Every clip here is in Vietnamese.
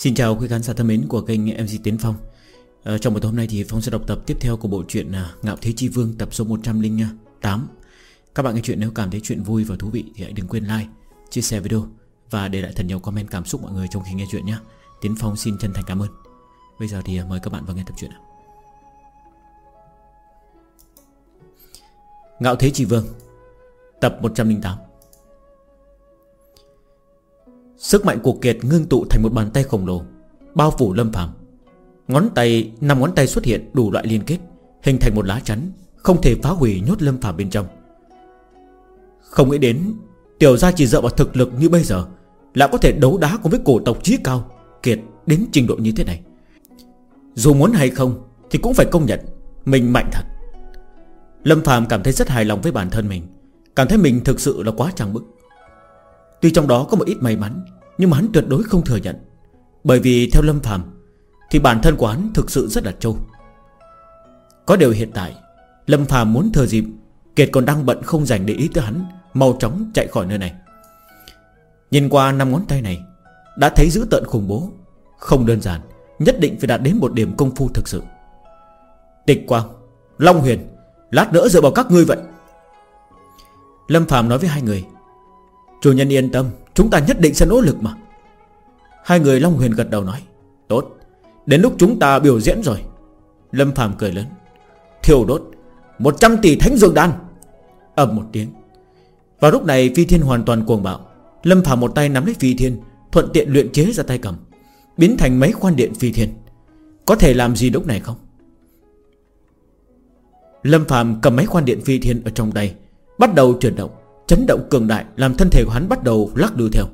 Xin chào quý khán giả thân mến của kênh MC Tiến Phong. À, Trong buổi tối hôm nay thì Phong sẽ đọc tập tiếp theo của bộ truyện à, Ngạo Thế Chi Vương tập số 108 Các bạn nghe chuyện nếu cảm thấy chuyện vui và thú vị thì hãy đừng quên like, chia sẻ video Và để lại thật nhiều comment cảm xúc mọi người trong khi nghe chuyện nhé. Tiến Phong xin chân thành cảm ơn. Bây giờ thì à, mời các bạn vào nghe tập truyện Ngạo Thế Chi Vương Tập 108 Sức mạnh của Kiệt ngưng tụ thành một bàn tay khổng lồ Bao phủ Lâm Phàm. Ngón tay, năm ngón tay xuất hiện đủ loại liên kết Hình thành một lá chắn Không thể phá hủy nhốt Lâm Phàm bên trong. Không nghĩ đến Tiểu gia chỉ dựa vào thực lực như bây giờ Là có thể đấu đá cùng với cổ tộc trí cao Kiệt đến trình độ như thế này. Dù muốn hay không Thì cũng phải công nhận Mình mạnh thật. Lâm Phàm cảm thấy rất hài lòng với bản thân mình Cảm thấy mình thực sự là quá trang bức. Tuy trong đó có một ít may mắn, Nhưng mà hắn tuyệt đối không thừa nhận. Bởi vì theo Lâm Phàm, Thì bản thân của hắn thực sự rất là trâu. Có điều hiện tại, Lâm Phàm muốn thừa dịp Kiệt còn đang bận không dành để ý tới hắn, Mau chóng chạy khỏi nơi này. Nhìn qua năm ngón tay này, Đã thấy dữ tợn khủng bố, Không đơn giản, Nhất định phải đạt đến một điểm công phu thực sự. Tịch Quang, Long Huyền, Lát nữa dựa vào các ngươi vậy. Lâm Phạm nói với hai người Chủ nhân yên tâm, Chúng ta nhất định sẽ nỗ lực mà. Hai người Long Huyền gật đầu nói, Tốt, Đến lúc chúng ta biểu diễn rồi. Lâm Phàm cười lớn, Thiêu đốt 100 tỷ thánh dược đan. Ầm một tiếng, Vào lúc này phi thiên hoàn toàn cuồng bạo. Lâm Phàm một tay nắm lấy phi thiên, Thuận tiện luyện chế ra tay cầm, Biến thành mấy khoan điện phi thiên. Có thể làm gì lúc này không? Lâm Phàm cầm mấy khoan điện phi thiên ở trong tay, Bắt đầu chuyển động. Chấn động cường đại Làm thân thể của hắn bắt đầu lắc lư theo.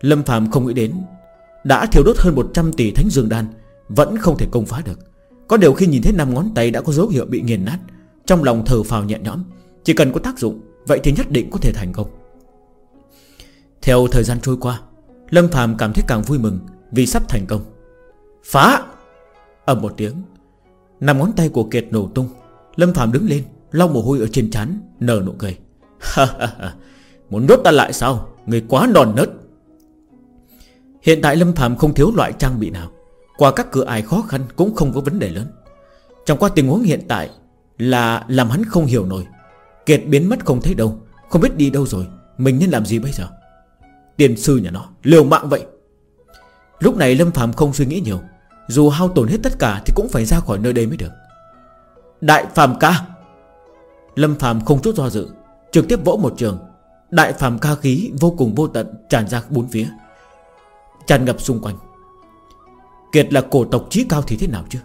Lâm Phạm không nghĩ đến, Đã thiêu đốt hơn 100 tỷ thánh dương đan, Vẫn không thể công phá được. Có điều khi nhìn thấy năm ngón tay đã có dấu hiệu bị nghiền nát, Trong lòng thở phào nhẹ nhõm, Chỉ cần có tác dụng, Vậy thì nhất định có thể thành công. Theo thời gian trôi qua, Lâm Phạm cảm thấy càng vui mừng Vì sắp thành công. Phá! Ầm một tiếng, Năm ngón tay của Kiệt nổ tung. Lâm Phạm đứng lên, Lau mồ hôi ở trên trán, Nở nụ cười. Muốn đốt ta lại sao? Người quá đòn nớt. Hiện tại Lâm Phạm không thiếu loại trang bị nào. Qua các cửa ải khó khăn Cũng không có vấn đề lớn. Trong qua tình huống hiện tại Là làm hắn không hiểu nổi. Kiệt biến mất không thấy đâu. Không biết đi đâu rồi. Mình nên làm gì bây giờ? Tiền sư nhà nó, Liều mạng vậy. Lúc này Lâm Phạm không suy nghĩ nhiều. Dù hao tổn hết tất cả Thì cũng phải ra khỏi nơi đây mới được. Đại Phạm ca. Lâm Phạm không chút do dự Trực tiếp vỗ một trường. Đại phàm ca khí vô cùng vô tận Tràn ra bốn phía. Tràn ngập xung quanh. Kiệt là cổ tộc trí cao thì thế nào chứ?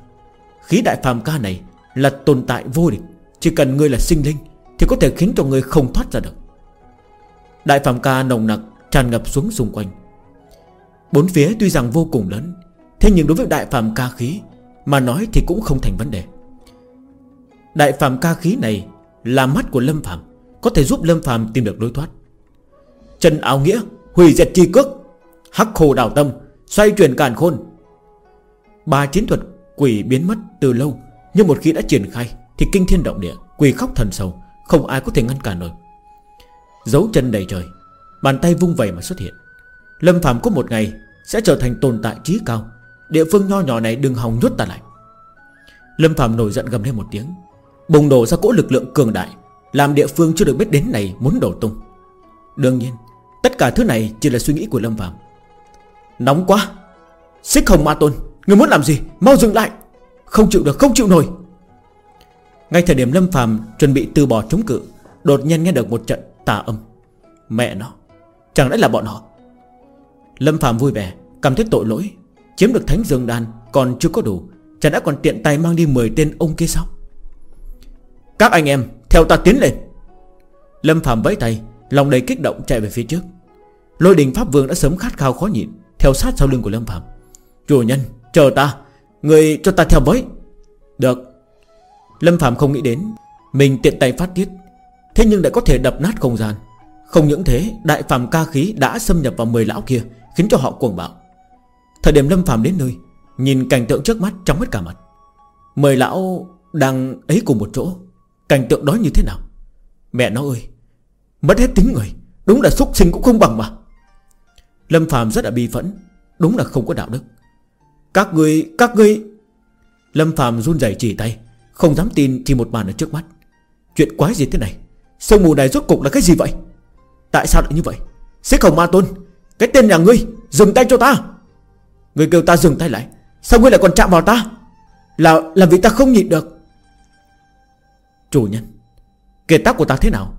Khí đại phàm ca này Là tồn tại vô địch. Chỉ cần ngươi là sinh linh Thì có thể khiến cho ngươi không thoát ra được. Đại phàm ca nồng nặc Tràn ngập xuống xung quanh. Bốn phía tuy rằng vô cùng lớn, Thế nhưng đối với đại phàm ca khí Mà nói thì cũng không thành vấn đề. Đại phàm ca khí này Là mắt của Lâm phàm có thể giúp Lâm Phàm tìm được lối thoát. Trần áo nghĩa Hủy diệt chi cước, Hắc khổ đảo tâm Xoay chuyển càn khôn. Ba chiến thuật quỷ biến mất từ lâu, Nhưng một khi đã triển khai Thì kinh thiên động địa, Quỷ khóc thần sầu, Không ai có thể ngăn cản nổi. Dấu chân đầy trời, Bàn tay vung vẩy mà xuất hiện. Lâm Phạm có một ngày Sẽ trở thành tồn tại trí cao, Địa phương nho nhỏ này đừng hòng nhốt ta lại. Lâm Phạm nổi giận gầm lên một tiếng, Bùng đổ ra cỗ lực lượng cường đại làm địa phương chưa được biết đến này muốn đổ tung. Đương nhiên, Tất cả thứ này chỉ là suy nghĩ của Lâm Phạm Nóng quá. Xích hồng ma tôn, Người muốn làm gì? Mau dừng lại. Không chịu được, không chịu nổi. Ngay thời điểm Lâm Phạm chuẩn bị từ bỏ chống cự, Đột nhiên nghe được một trận tà âm. Mẹ nó, Chẳng lẽ là bọn họ? Lâm Phạm vui vẻ, Cảm thấy tội lỗi. Chiếm được thánh dương đan Còn chưa có đủ Chẳng đã còn tiện tay mang đi 10 tên ông kia sao? Các anh em theo ta tiến lên. Lâm Phạm vẫy tay, Lòng đầy kích động chạy về phía trước. Lôi đình Pháp Vương đã sớm khát khao khó nhịn, Theo sát sau lưng của Lâm Phạm Chủ nhân, chờ ta, Người cho ta theo với Được. Lâm Phạm không nghĩ đến, Mình tiện tay phát tiết. Thế nhưng lại có thể đập nát không gian. Không những thế, Đại Phạm ca khí đã xâm nhập vào 10 lão kia, Khiến cho họ cuồng bạo. Thời điểm Lâm Phạm đến nơi, Nhìn cảnh tượng trước mắt trong hết cả mặt. Mười lão đang ấy cùng một chỗ. Cảnh tượng đó như thế nào? Mẹ nó ơi Mất hết tính người Đúng là xúc sinh cũng không bằng mà. Lâm Phạm rất là bi phẫn Đúng là không có đạo đức. Các người, các người Lâm Phạm run rẩy chỉ tay Không dám tin chỉ một màn ở trước mắt. Chuyện quái gì thế này? Sương mù này rốt cục là cái gì vậy? Tại sao lại như vậy? Xích Hồng Ma Tôn Cái tên nhà ngươi Dừng tay cho ta. Ngươi kêu ta dừng tay lại Sao ngươi lại còn chạm vào ta? Là là vì ta không nhịn được. Chủ nhân Kiệt tác của ta thế nào?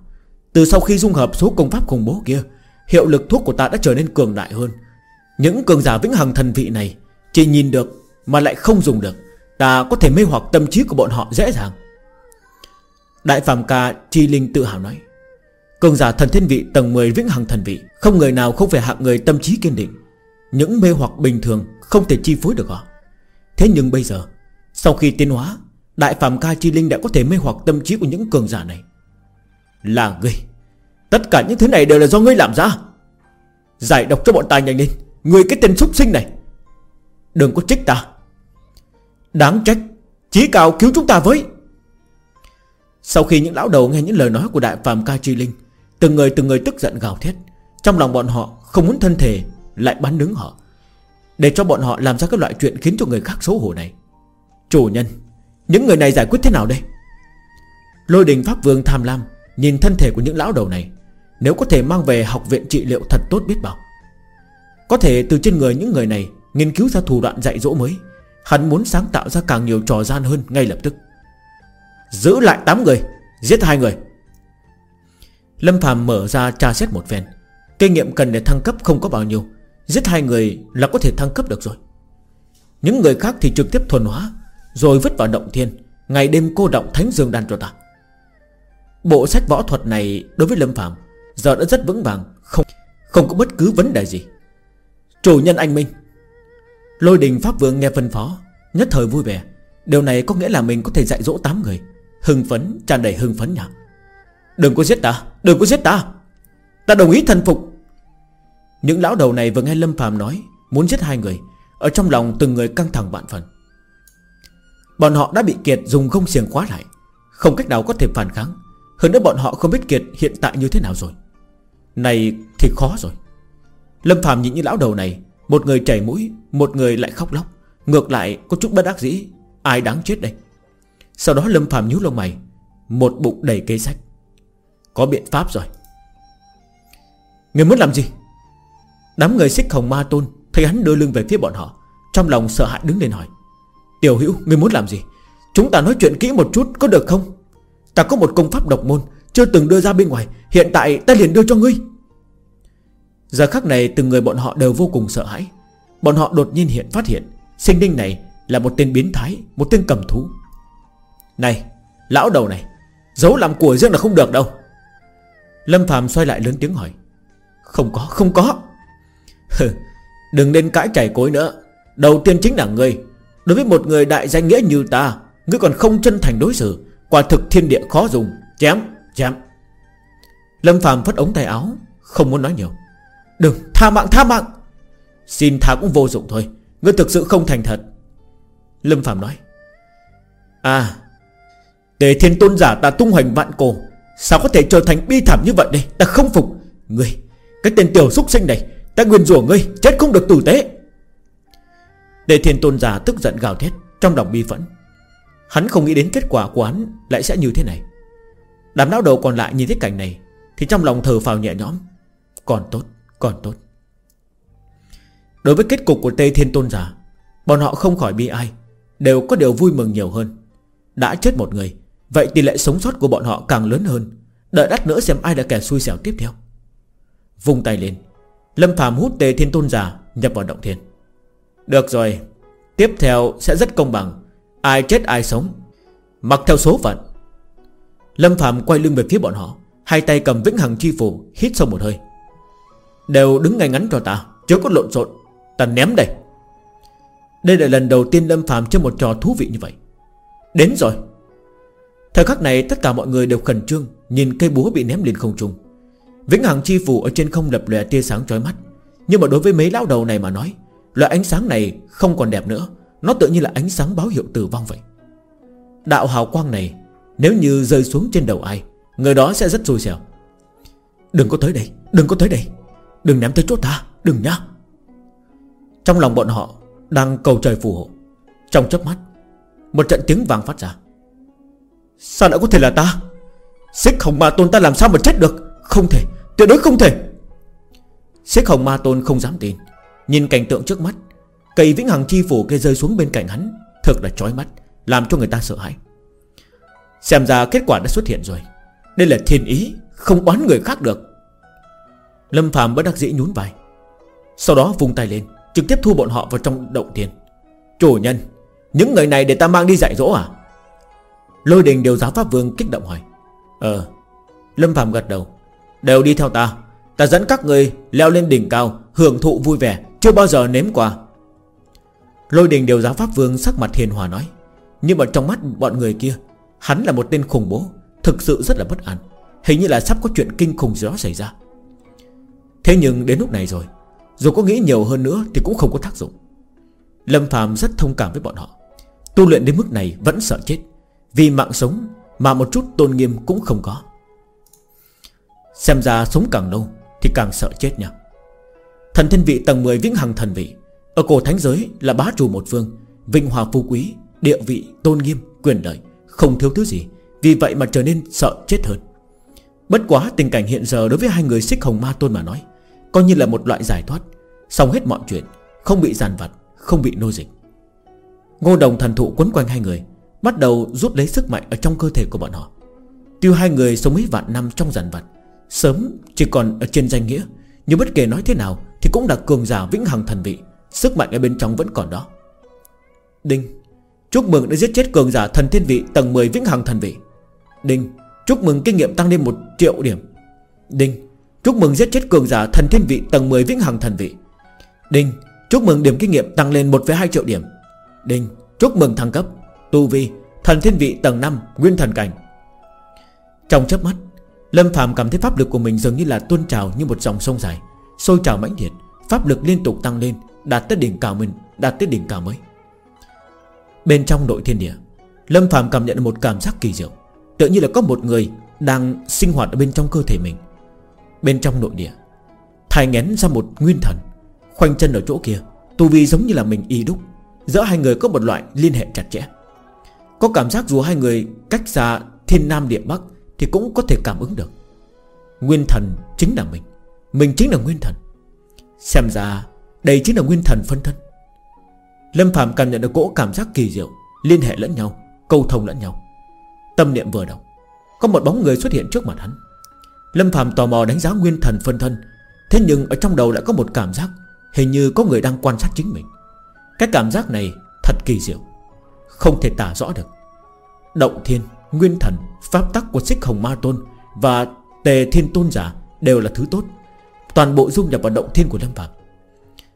Từ sau khi dung hợp số công pháp khủng bố kia, Hiệu lực thuốc của ta đã trở nên cường đại hơn. Những cường giả vĩnh hằng thần vị này Chỉ nhìn được Mà lại không dùng được. Ta có thể mê hoặc tâm trí của bọn họ dễ dàng. Đại Phạm Ca Chi Linh tự hào nói, Cường giả thần thiên vị tầng 10 vĩnh hằng thần vị, Không người nào không phải hạng người tâm trí kiên định. Những mê hoặc bình thường Không thể chi phối được họ. Thế nhưng bây giờ, Sau khi tiến hóa Đại Phạm Ca Chi Linh đã có thể mê hoặc tâm trí của những cường giả này. Là ngươi. Tất cả những thứ này đều là do ngươi làm ra. Giải độc cho bọn ta nhanh lên. Ngươi cái tên súc sinh này. Đừng có trích ta. Đáng trách. Chí cao cứu chúng ta với. Sau khi những lão đầu nghe những lời nói của Đại Phạm Ca Chi Linh, Từng người từng người tức giận gào thét. Trong lòng bọn họ không muốn thân thể, Lại bắn đứng họ. Để cho bọn họ làm ra các loại chuyện khiến cho người khác xấu hổ này. Chủ nhân những người này giải quyết thế nào đây? Lôi đình Pháp Vương tham lam, Nhìn thân thể của những lão đầu này. Nếu có thể mang về học viện trị liệu thật tốt biết bao. Có thể từ trên người những người này Nghiên cứu ra thủ đoạn dạy dỗ mới. Hắn muốn sáng tạo ra càng nhiều trò gian hơn ngay lập tức. Giữ lại 8 người, Giết hai người. Lâm Phạm mở ra tra xét một phen. Kinh nghiệm cần để thăng cấp không có bao nhiêu. Giết hai người là có thể thăng cấp được rồi. Những người khác thì trực tiếp thuần hóa rồi vứt vào động thiên. Ngày đêm cô động thánh dương đan cho ta. Bộ sách võ thuật này Đối với Lâm Phạm Giờ đã rất vững vàng Không không có bất cứ vấn đề gì. Chủ nhân anh Minh Lôi đình Pháp Vương nghe phân phó Nhất thời vui vẻ. Điều này có nghĩa là mình có thể dạy dỗ 8 người Hưng phấn, tràn đầy hưng phấn nhỉ? Đừng có giết ta, đừng có giết ta. Ta đồng ý thần phục. Những lão đầu này vừa nghe Lâm Phàm nói Muốn giết hai người Ở trong lòng từng người căng thẳng vạn phần. Bọn họ đã bị Kiệt dùng không xiềng khóa lại. Không cách nào có thể phản kháng. Hơn nữa bọn họ không biết Kiệt hiện tại như thế nào rồi. Này thì khó rồi. Lâm Phàm nhìn như lão đầu này, Một người chảy mũi, Một người lại khóc lóc. Ngược lại, có chút bất đắc dĩ. Ai đáng chết đây? Sau đó Lâm Phàm nhú lông mày, Một bụng đầy kế sách. Có biện pháp rồi. Người muốn làm gì? Đám người xích hồng ma tôn Thấy hắn đưa lưng về phía bọn họ, Trong lòng sợ hãi đứng lên hỏi. Tiểu hữu người muốn làm gì? Chúng ta nói chuyện kỹ một chút có được không? Ta có một công pháp độc môn, Chưa từng đưa ra bên ngoài, Hiện tại ta liền đưa cho ngươi. Giờ khắc này, từng người bọn họ đều vô cùng sợ hãi. Bọn họ đột nhiên hiện phát hiện, Sinh linh này là một tên biến thái, Một tên cầm thú. Này, lão đầu này, Giấu làm của riêng là không được đâu. Lâm Phạm xoay lại lớn tiếng hỏi, Không có không có. Đừng nên cãi chảy cối nữa. Đầu tiên chính là ngươi Đối với một người đại danh nghĩa như ta, Ngươi còn không chân thành đối xử. Quả thực thiên địa khó dùng. Chém chém. Lâm Phạm phất ống tay áo, Không muốn nói nhiều. Đừng, tha mạng tha mạng. Xin tha cũng vô dụng thôi. Ngươi thực sự không thành thật. Lâm Phạm nói. À Tề thiên tôn giả ta tung hoành vạn cổ. Sao có thể trở thành bi thảm như vậy đây? Ta không phục. Ngươi, Cái tên tiểu xúc sinh này, Ta nguyên rủa ngươi, Chết không được tử tế. Tề thiên tôn giả tức giận gào thét Trong lòng bi phẫn. Hắn không nghĩ đến kết quả của hắn Lại sẽ như thế này. Đám Lão đầu còn lại nhìn thấy cảnh này Thì trong lòng thờ phào nhẹ nhõm. Còn tốt, còn tốt. Đối với kết cục của Tây Thiên Tôn Giả Bọn họ không khỏi bi ai Đều có điều vui mừng nhiều hơn. Đã chết một người Vậy tỷ lệ sống sót của bọn họ càng lớn hơn. Đợi đắt nữa xem ai là kẻ xui xẻo tiếp theo. Vung tay lên Lâm phàm hút Tề Thiên Tôn Giả Nhập vào động thiên. Được rồi, Tiếp theo sẽ rất công bằng. Ai chết ai sống. Mặc theo số phận. Lâm Phạm quay lưng về phía bọn họ, Hai tay cầm vĩnh hằng chi phủ, Hít sâu một hơi. Đều đứng ngay ngắn cho ta chứ có lộn xộn. Ta ném đây. Đây là lần đầu tiên Lâm Phạm chơi một trò thú vị như vậy. Đến rồi. Thời khắc này, tất cả mọi người đều khẩn trương, Nhìn cây búa bị ném lên không trung. Vĩnh Hằng chi phủ ở trên không lập lòe tia sáng chói mắt. Nhưng mà đối với mấy lão đầu này mà nói Loại ánh sáng này không còn đẹp nữa. Nó tự như là ánh sáng báo hiệu tử vong vậy. Đạo hào quang này, Nếu như rơi xuống trên đầu ai, Người đó sẽ rất xui xẻo. Đừng có tới đây, Đừng có tới đây. Đừng ném tới chỗ ta, Đừng nhá. Trong lòng bọn họ Đang cầu trời phù hộ. Trong chớp mắt, Một trận tiếng vàng phát ra. Sao lại có thể là ta? Xích hồng ma tôn ta làm sao mà chết được? Không thể, Tuyệt đối không thể. Xích hồng ma tôn không dám tin. Nhìn cảnh tượng trước mắt Cây vĩnh hằng chi phủ kia rơi xuống bên cạnh hắn, thật là chói mắt, Làm cho người ta sợ hãi. Xem ra kết quả đã xuất hiện rồi, Đây là thiên ý, Không oán người khác được. Lâm Phạm bất đắc dĩ nhún vai, Sau đó vung tay lên, Trực tiếp thu bọn họ vào trong động tiền. Chủ nhân, Những người này để ta mang đi dạy dỗ à? Lôi đình đều giáo pháp vương kích động hỏi. Ờ Lâm Phạm gật đầu. Đều đi theo ta Ta dẫn các người leo lên đỉnh cao, Hưởng thụ vui vẻ. Chưa bao giờ nếm qua. Lôi đình đều giáo pháp vương sắc mặt hiền hòa nói, Nhưng mà trong mắt bọn người kia, Hắn là một tên khủng bố, Thực sự rất là bất an. Hình như là sắp có chuyện kinh khủng gì đó xảy ra. Thế nhưng đến lúc này rồi, Dù có nghĩ nhiều hơn nữa Thì cũng không có tác dụng. Lâm Phạm rất thông cảm với bọn họ. Tu luyện đến mức này vẫn sợ chết, Vì mạng sống mà một chút tôn nghiêm cũng không có. Xem ra sống càng lâu Thì càng sợ chết nha Thần thiên vị tầng 10 vĩnh hằng thần vị. Ở cổ thánh giới là bá chủ một phương. Vinh hòa phú quý Địa vị, tôn nghiêm, quyền lợi Không thiếu thứ gì. Vì vậy mà trở nên sợ chết hơn. Bất quá tình cảnh hiện giờ đối với hai người xích hồng ma tôn mà nói Coi như là một loại giải thoát. Xong hết mọi chuyện Không bị giàn vặt Không bị nô dịch. Ngô đồng thần thụ quấn quanh hai người Bắt đầu rút lấy sức mạnh ở trong cơ thể của bọn họ. Tiêu hai người sống mấy vạn năm trong giàn vặt Sớm chỉ còn ở trên danh nghĩa nhưng bất kể nói thế nào Thì cũng là cường giả vĩnh hằng thần vị Sức mạnh ở bên trong vẫn còn đó. Đinh Chúc mừng đã giết chết cường giả thần thiên vị Tầng 10 vĩnh hằng thần vị. Đinh Chúc mừng kinh nghiệm tăng lên 1 triệu điểm. Đinh Chúc mừng giết chết cường giả thần thiên vị tầng 10 vĩnh hằng thần vị. Đinh Chúc mừng điểm kinh nghiệm tăng lên 1,2 triệu điểm. Đinh Chúc mừng thăng cấp. Tu Vi Thần thiên vị tầng 5 Nguyên thần cảnh. Trong chớp mắt Lâm Phạm cảm thấy pháp lực của mình dường như là tuôn trào như một dòng sông dài. Sôi trào mãnh liệt, Pháp lực liên tục tăng lên, Đạt tới đỉnh cao mình Đạt tới đỉnh cao mới. Bên trong nội thiên địa, Lâm Phạm cảm nhận một cảm giác kỳ diệu. Tự như là có một người Đang sinh hoạt ở bên trong cơ thể mình. Bên trong nội địa, Thai ngén ra một nguyên thần, Khoanh chân ở chỗ kia, Tu vi giống như là mình y đúc. Giữa hai người có một loại liên hệ chặt chẽ. Có cảm giác dù hai người cách xa thiên nam địa bắc thì cũng có thể cảm ứng được. Nguyên thần chính là mình Mình chính là nguyên thần. Xem ra đây chính là nguyên thần phân thân. Lâm Phạm cảm nhận được cỗ cảm giác kỳ diệu Liên hệ lẫn nhau Câu thông lẫn nhau. Tâm niệm vừa động Có một bóng người xuất hiện trước mặt hắn. Lâm Phạm tò mò đánh giá nguyên thần phân thân Thế nhưng ở trong đầu lại có một cảm giác Hình như có người đang quan sát chính mình. Cái cảm giác này thật kỳ diệu Không thể tả rõ được. Động thiên, nguyên thần Pháp tắc của xích hồng ma tôn Và tề thiên tôn giả đều là thứ tốt. Toàn bộ dung nhập vào động thiên của Lâm Phạm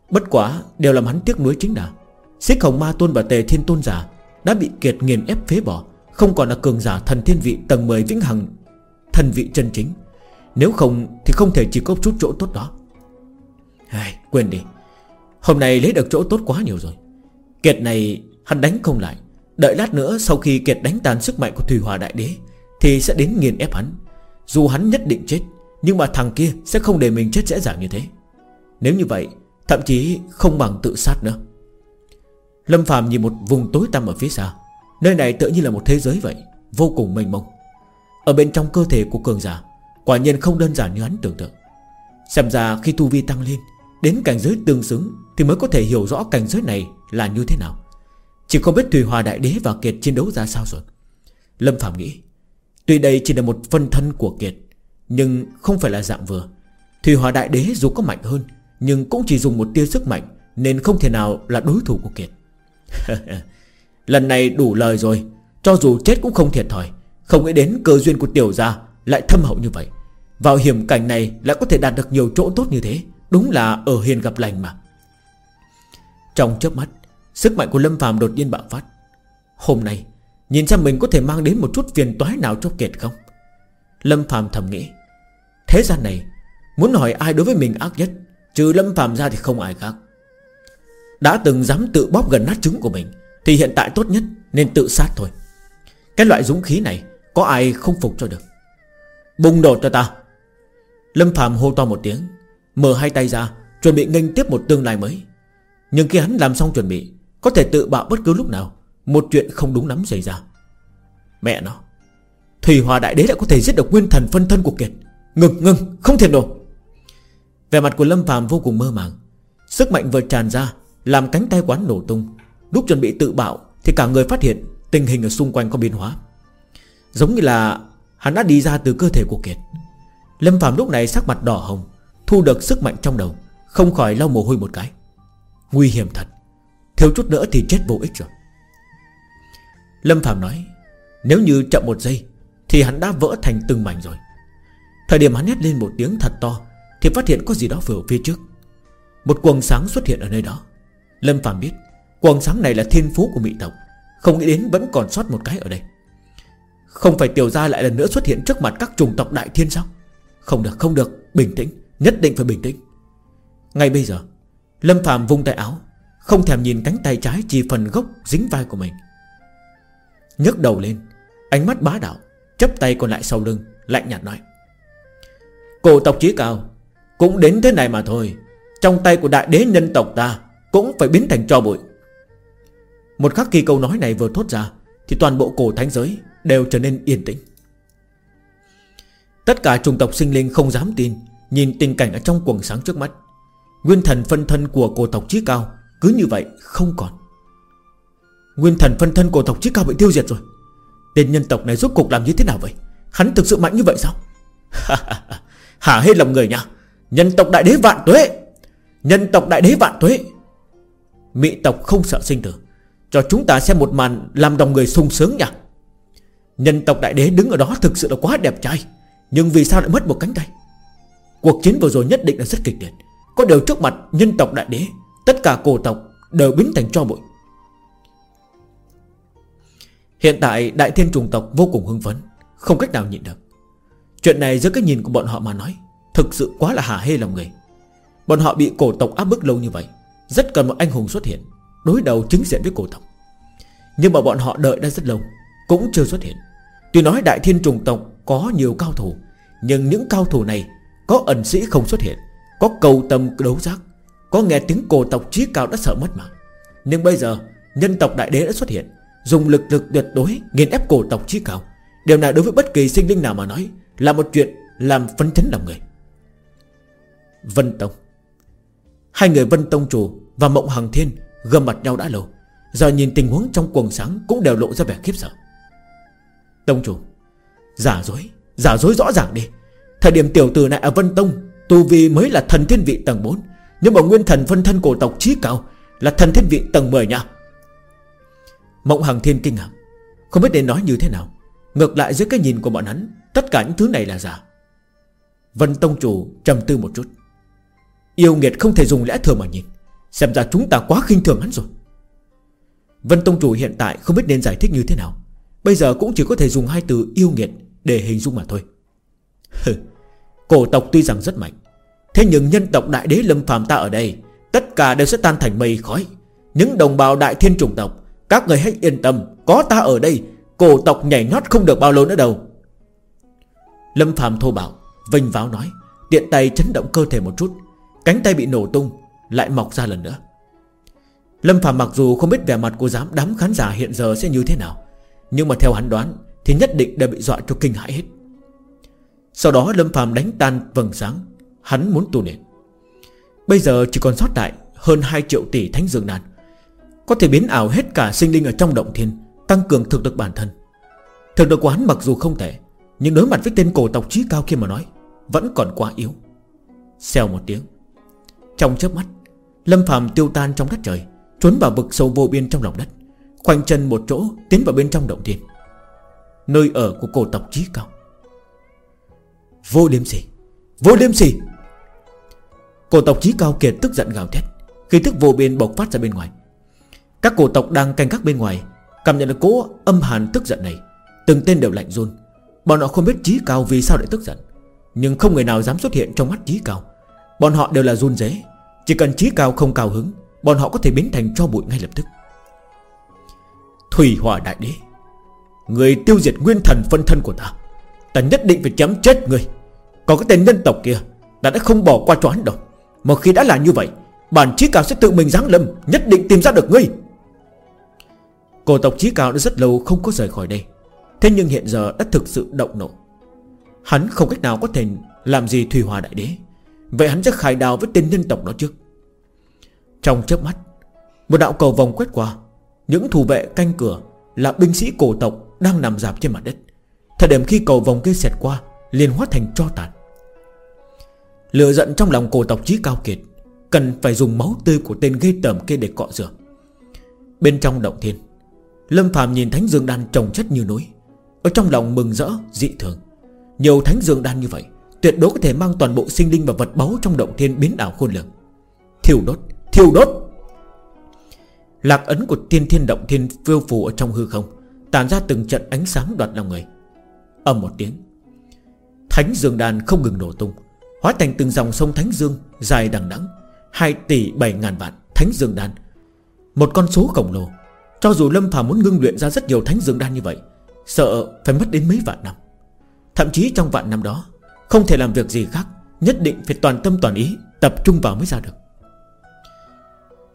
Bất quá đều làm hắn tiếc nuối chính là Xích hồng ma tôn và tề thiên tôn giả Đã bị kiệt nghiền ép phế bỏ Không còn là cường giả thần thiên vị tầng 10 vĩnh hằng Thần vị chân chính. Nếu không thì không thể chỉ có chút chỗ tốt đó. Ai, Quên đi. Hôm nay lấy được chỗ tốt quá nhiều rồi. Kiệt này hắn đánh không lại. Đợi lát nữa sau khi Kiệt đánh tàn sức mạnh của Thủy Hòa Đại Đế, Thì sẽ đến nghiền ép hắn. Dù hắn nhất định chết, Nhưng mà thằng kia sẽ không để mình chết dễ dàng như thế. Nếu như vậy, Thậm chí không bằng tự sát nữa. Lâm Phạm nhìn một vùng tối tăm ở phía xa. Nơi này tự như là một thế giới vậy, Vô cùng mênh mông. Ở bên trong cơ thể của cường giả, Quả nhiên không đơn giản như hắn tưởng tượng. Xem ra khi tu vi tăng lên, Đến cảnh giới tương xứng Thì mới có thể hiểu rõ cảnh giới này là như thế nào. Chỉ không biết Thùy Hòa Đại Đế và Kiệt chiến đấu ra sao rồi. Lâm Phạm nghĩ, Tuy đây chỉ là một phân thân của Kiệt, Nhưng không phải là dạng vừa. Thùy Hòa Đại Đế dù có mạnh hơn, Nhưng cũng chỉ dùng một tia sức mạnh, Nên không thể nào là đối thủ của Kiệt. Lần này đủ lời rồi, Cho dù chết cũng không thiệt thòi. Không nghĩ đến cơ duyên của tiểu gia Lại thâm hậu như vậy. Vào hiểm cảnh này lại có thể đạt được nhiều chỗ tốt như thế, Đúng là ở hiền gặp lành mà. Trong chớp mắt Sức mạnh của Lâm phàm đột nhiên bạo phát. Hôm nay, Nhìn xem mình có thể mang đến một chút phiền toái nào cho Kiệt không? Lâm phàm thầm nghĩ. Thế gian này, Muốn hỏi ai đối với mình ác nhất, Trừ Lâm phàm ra thì không ai khác. Đã từng dám tự bóp gần nát trứng của mình, Thì hiện tại tốt nhất nên tự sát thôi. Cái loại dũng khí này, Có ai không phục cho được? Bùng đột cho ta. Lâm Phạm hô to một tiếng, Mở hai tay ra, Chuẩn bị nghênh tiếp một tương lai mới. Nhưng khi hắn làm xong chuẩn bị có thể tự bạo bất cứ lúc nào, Một chuyện không đúng lắm xảy ra. Mẹ nó, Thủy Hòa Đại Đế lại có thể giết được nguyên thần phân thân của Kiệt. Ngừng ngừng, không thể nổ về mặt của Lâm phàm vô cùng mơ màng. Sức mạnh vừa tràn ra, Làm cánh tay quán nổ tung. Lúc chuẩn bị tự bạo Thì cả người phát hiện tình hình ở xung quanh có biến hóa. Giống như là Hắn đã đi ra từ cơ thể của Kiệt. Lâm Phạm lúc này sắc mặt đỏ hồng, Thu được sức mạnh trong đầu, Không khỏi lau mồ hôi một cái. Nguy hiểm thật. Thiếu chút nữa thì chết vô ích rồi. Lâm Phạm nói, Nếu như chậm một giây Thì hắn đã vỡ thành từng mảnh rồi. Thời điểm hắn hét lên một tiếng thật to Thì phát hiện có gì đó vừa phía trước. Một quần sáng xuất hiện ở nơi đó. Lâm Phạm biết Quần sáng này là thiên phú của mỹ tộc, Không nghĩ đến vẫn còn sót một cái ở đây. Không phải tiểu gia lại lần nữa xuất hiện trước mặt các chủng tộc đại thiên sao? Không được không được, Bình tĩnh, Nhất định phải bình tĩnh. Ngay bây giờ, Lâm Phạm vung tay áo không thèm nhìn cánh tay trái chỉ phần gốc dính vai của mình. Nhấc đầu lên, Ánh mắt bá đạo chấp tay còn lại sau lưng, Lạnh nhạt nói, Cổ tộc chí cao, Cũng đến thế này mà thôi, Trong tay của đại đế nhân tộc ta Cũng phải biến thành cho bụi. Một khắc khi câu nói này vừa thốt ra, Thì toàn bộ cổ thánh giới Đều trở nên yên tĩnh. Tất cả chủng tộc sinh linh không dám tin, Nhìn tình cảnh ở trong quần sáng trước mắt. Nguyên thần phân thân của cổ tộc chí cao cứ như vậy, không còn. Nguyên thần phân thân cổ tộc chí cao bị tiêu diệt rồi. Tên nhân tộc này rốt cuộc làm như thế nào vậy? Hắn thực sự mạnh như vậy sao? Hả hết lòng người nha. Nhân tộc đại đế vạn tuế. Nhân tộc đại đế vạn tuế. Mỹ tộc không sợ sinh tử. Cho chúng ta xem một màn làm đồng người sung sướng nha. Nhân tộc đại đế đứng ở đó thực sự là quá đẹp trai, Nhưng vì sao lại mất một cánh tay? Cuộc chiến vừa rồi nhất định là rất kịch liệt. Có điều trước mặt nhân tộc đại đế Tất cả cổ tộc đều biến thành cho bụi. Hiện tại, đại thiên trùng tộc vô cùng hưng phấn, Không cách nào nhịn được. Chuyện này dưới cái nhìn của bọn họ mà nói, Thực sự quá là hả hê lòng người. Bọn họ bị cổ tộc áp bức lâu như vậy, Rất cần một anh hùng xuất hiện, Đối đầu chính diện với cổ tộc. Nhưng mà bọn họ đợi đã rất lâu, Cũng chưa xuất hiện. Tuy nói đại thiên trùng tộc có nhiều cao thủ, Nhưng những cao thủ này Có ẩn sĩ không xuất hiện, Có cầu tâm đấu giác. Có nghe tiếng cổ tộc trí cao đã sợ mất mà Nhưng bây giờ, nhân tộc đại đế đã xuất hiện, Dùng lực lực tuyệt đối nghiền ép cổ tộc trí cao. Điều này đối với bất kỳ sinh linh nào mà nói Là một chuyện làm phấn chấn lòng người. Vân Tông. Hai người Vân Tông chủ và Mộng Hằng Thiên gầm mặt nhau đã lâu, Giờ nhìn tình huống trong quần sáng Cũng đều lộ ra vẻ khiếp sợ. Tông chủ. Giả dối Giả dối rõ ràng đi. Thời điểm tiểu tử này ở Vân Tông, Tu Vi mới là thần thiên vị tầng 4 nhưng mà nguyên thần phân thân cổ tộc trí cao Là thần thiên vị tầng 10 nha. Mộng Hằng Thiên kinh ngạc. Không biết nên nói như thế nào. Ngược lại dưới cái nhìn của bọn hắn, Tất cả những thứ này là giả. Vân Tông Chủ trầm tư một chút. Yêu nghiệt không thể dùng lẽ thường mà nhìn. Xem ra chúng ta quá khinh thường hắn rồi. Vân Tông Chủ hiện tại không biết nên giải thích như thế nào. Bây giờ cũng chỉ có thể dùng hai từ yêu nghiệt Để hình dung mà thôi. Cổ tộc tuy rằng rất mạnh Thế nhưng nhân tộc đại đế lâm phàm ta ở đây, Tất cả đều sẽ tan thành mây khói. Những đồng bào đại thiên chủng tộc, Các người hãy yên tâm, Có ta ở đây, Cổ tộc nhảy nhót không được bao lâu nữa đâu. Lâm phàm thô bảo Vinh váo nói, Tiện tay chấn động cơ thể một chút, Cánh tay bị nổ tung, Lại mọc ra lần nữa. Lâm phàm mặc dù không biết vẻ mặt của giám đám khán giả hiện giờ sẽ như thế nào, Nhưng mà theo hắn đoán Thì nhất định đã bị dọa cho kinh hãi hết. Sau đó Lâm phàm đánh tan vầng sáng. Hắn muốn tu luyện. Bây giờ chỉ còn sót lại Hơn 2 triệu tỷ thánh dương đan, Có thể biến ảo hết cả sinh linh ở trong động thiên, Tăng cường thực lực bản thân. Thực lực của hắn mặc dù không tệ, Nhưng đối mặt với tên cổ tộc trí cao kia mà nói, Vẫn còn quá yếu. Xèo một tiếng, Trong chớp mắt, Lâm phàm tiêu tan trong đất trời, Trốn vào vực sâu vô biên trong lòng đất, Khoanh chân một chỗ tiến vào bên trong động thiên, Nơi ở của cổ tộc trí cao. Vô liêm sỉ, Vô liêm sỉ! Cổ tộc trí cao kiệt tức giận gào thét, Khi tức vô biên bộc phát ra bên ngoài. Các cổ tộc đang canh gác bên ngoài, Cảm nhận được cố âm hàn tức giận này, Từng tên đều lạnh run. Bọn họ không biết trí cao vì sao lại tức giận, Nhưng không người nào dám xuất hiện trong mắt trí cao. Bọn họ đều là run dế Chỉ cần trí cao không cao hứng, Bọn họ có thể biến thành cho bụi ngay lập tức. Thủy hỏa đại đế, Người tiêu diệt nguyên thần phân thân của ta Ta nhất định phải chém chết người. Còn cái tên nhân tộc kia, Ta đã không bỏ qua cho hắn đâu. Một khi đã là như vậy, Bản chí cao sẽ tự mình giáng lâm, Nhất định tìm ra được ngươi. Cổ tộc chí cao đã rất lâu không có rời khỏi đây. Thế nhưng hiện giờ đã thực sự động nộ. Hắn không cách nào có thể Làm gì Thùy Hòa Đại Đế. Vậy hắn sẽ khai đào với tên nhân tộc đó trước Trong chớp mắt, Một đạo cầu vòng quét qua. Những thủ vệ canh cửa Là binh sĩ cổ tộc đang nằm dạp trên mặt đất. Thời điểm khi cầu vòng kia xẹt qua, liền hóa thành cho tàn. Lửa giận trong lòng cổ tộc chí cao kiệt Cần phải dùng máu tươi của tên gây tởm kia để cọ rửa. Bên trong động thiên Lâm phàm nhìn thánh dương đan trồng chất như núi Ở trong lòng mừng rỡ dị thường. Nhiều thánh dương đan như vậy Tuyệt đối có thể mang toàn bộ sinh linh và vật báu Trong động thiên biến ảo khôn lường. Thiêu đốt, thiêu đốt! Lạc ấn của tiên thiên động thiên phiêu phù ở trong hư không Tàn ra từng trận ánh sáng đoạt lòng người. Âm một tiếng Thánh dương đan không ngừng nổ tung. Hóa thành từng dòng sông Thánh Dương Dài đằng đẵng 2 tỷ 7 ngàn vạn Thánh Dương đan. Một con số khổng lồ. Cho dù Lâm Phàm muốn ngưng luyện ra rất nhiều Thánh Dương đan như vậy, Sợ phải mất đến mấy vạn năm. Thậm chí trong vạn năm đó, Không thể làm việc gì khác, Nhất định phải toàn tâm toàn ý, Tập trung vào mới ra được.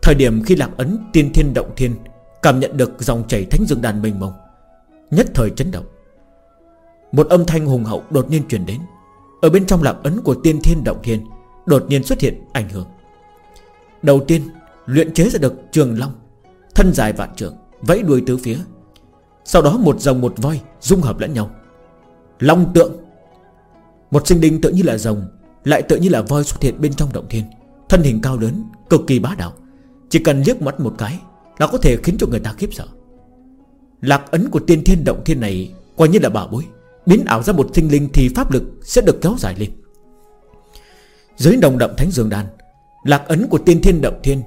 Thời điểm khi lạc ấn, tiên thiên, động thiên Cảm nhận được dòng chảy thánh dương đàn mênh mông, Nhất thời chấn động. Một âm thanh hùng hậu đột nhiên truyền đến. Ở bên trong lạc ấn của tiên thiên động thiên, Đột nhiên xuất hiện ảnh hưởng. Đầu tiên, luyện chế ra được trường long, Thân dài vạn trường Vẫy đuôi tứ phía. Sau đó một rồng một voi dung hợp lẫn nhau. Long tượng. Một sinh linh tự như là rồng, Lại tự như là voi xuất hiện bên trong động thiên. Thân hình cao lớn, Cực kỳ bá đạo. Chỉ cần liếc mắt một cái Là có thể khiến cho người ta khiếp sợ. Lạc ấn của tiên thiên động thiên này, Coi như là bảo bối. Biến ảo ra một sinh linh thì pháp lực sẽ được kéo dài lên. Dưới đồng đậm thánh dương đan, Lạc ấn của tiên thiên động thiên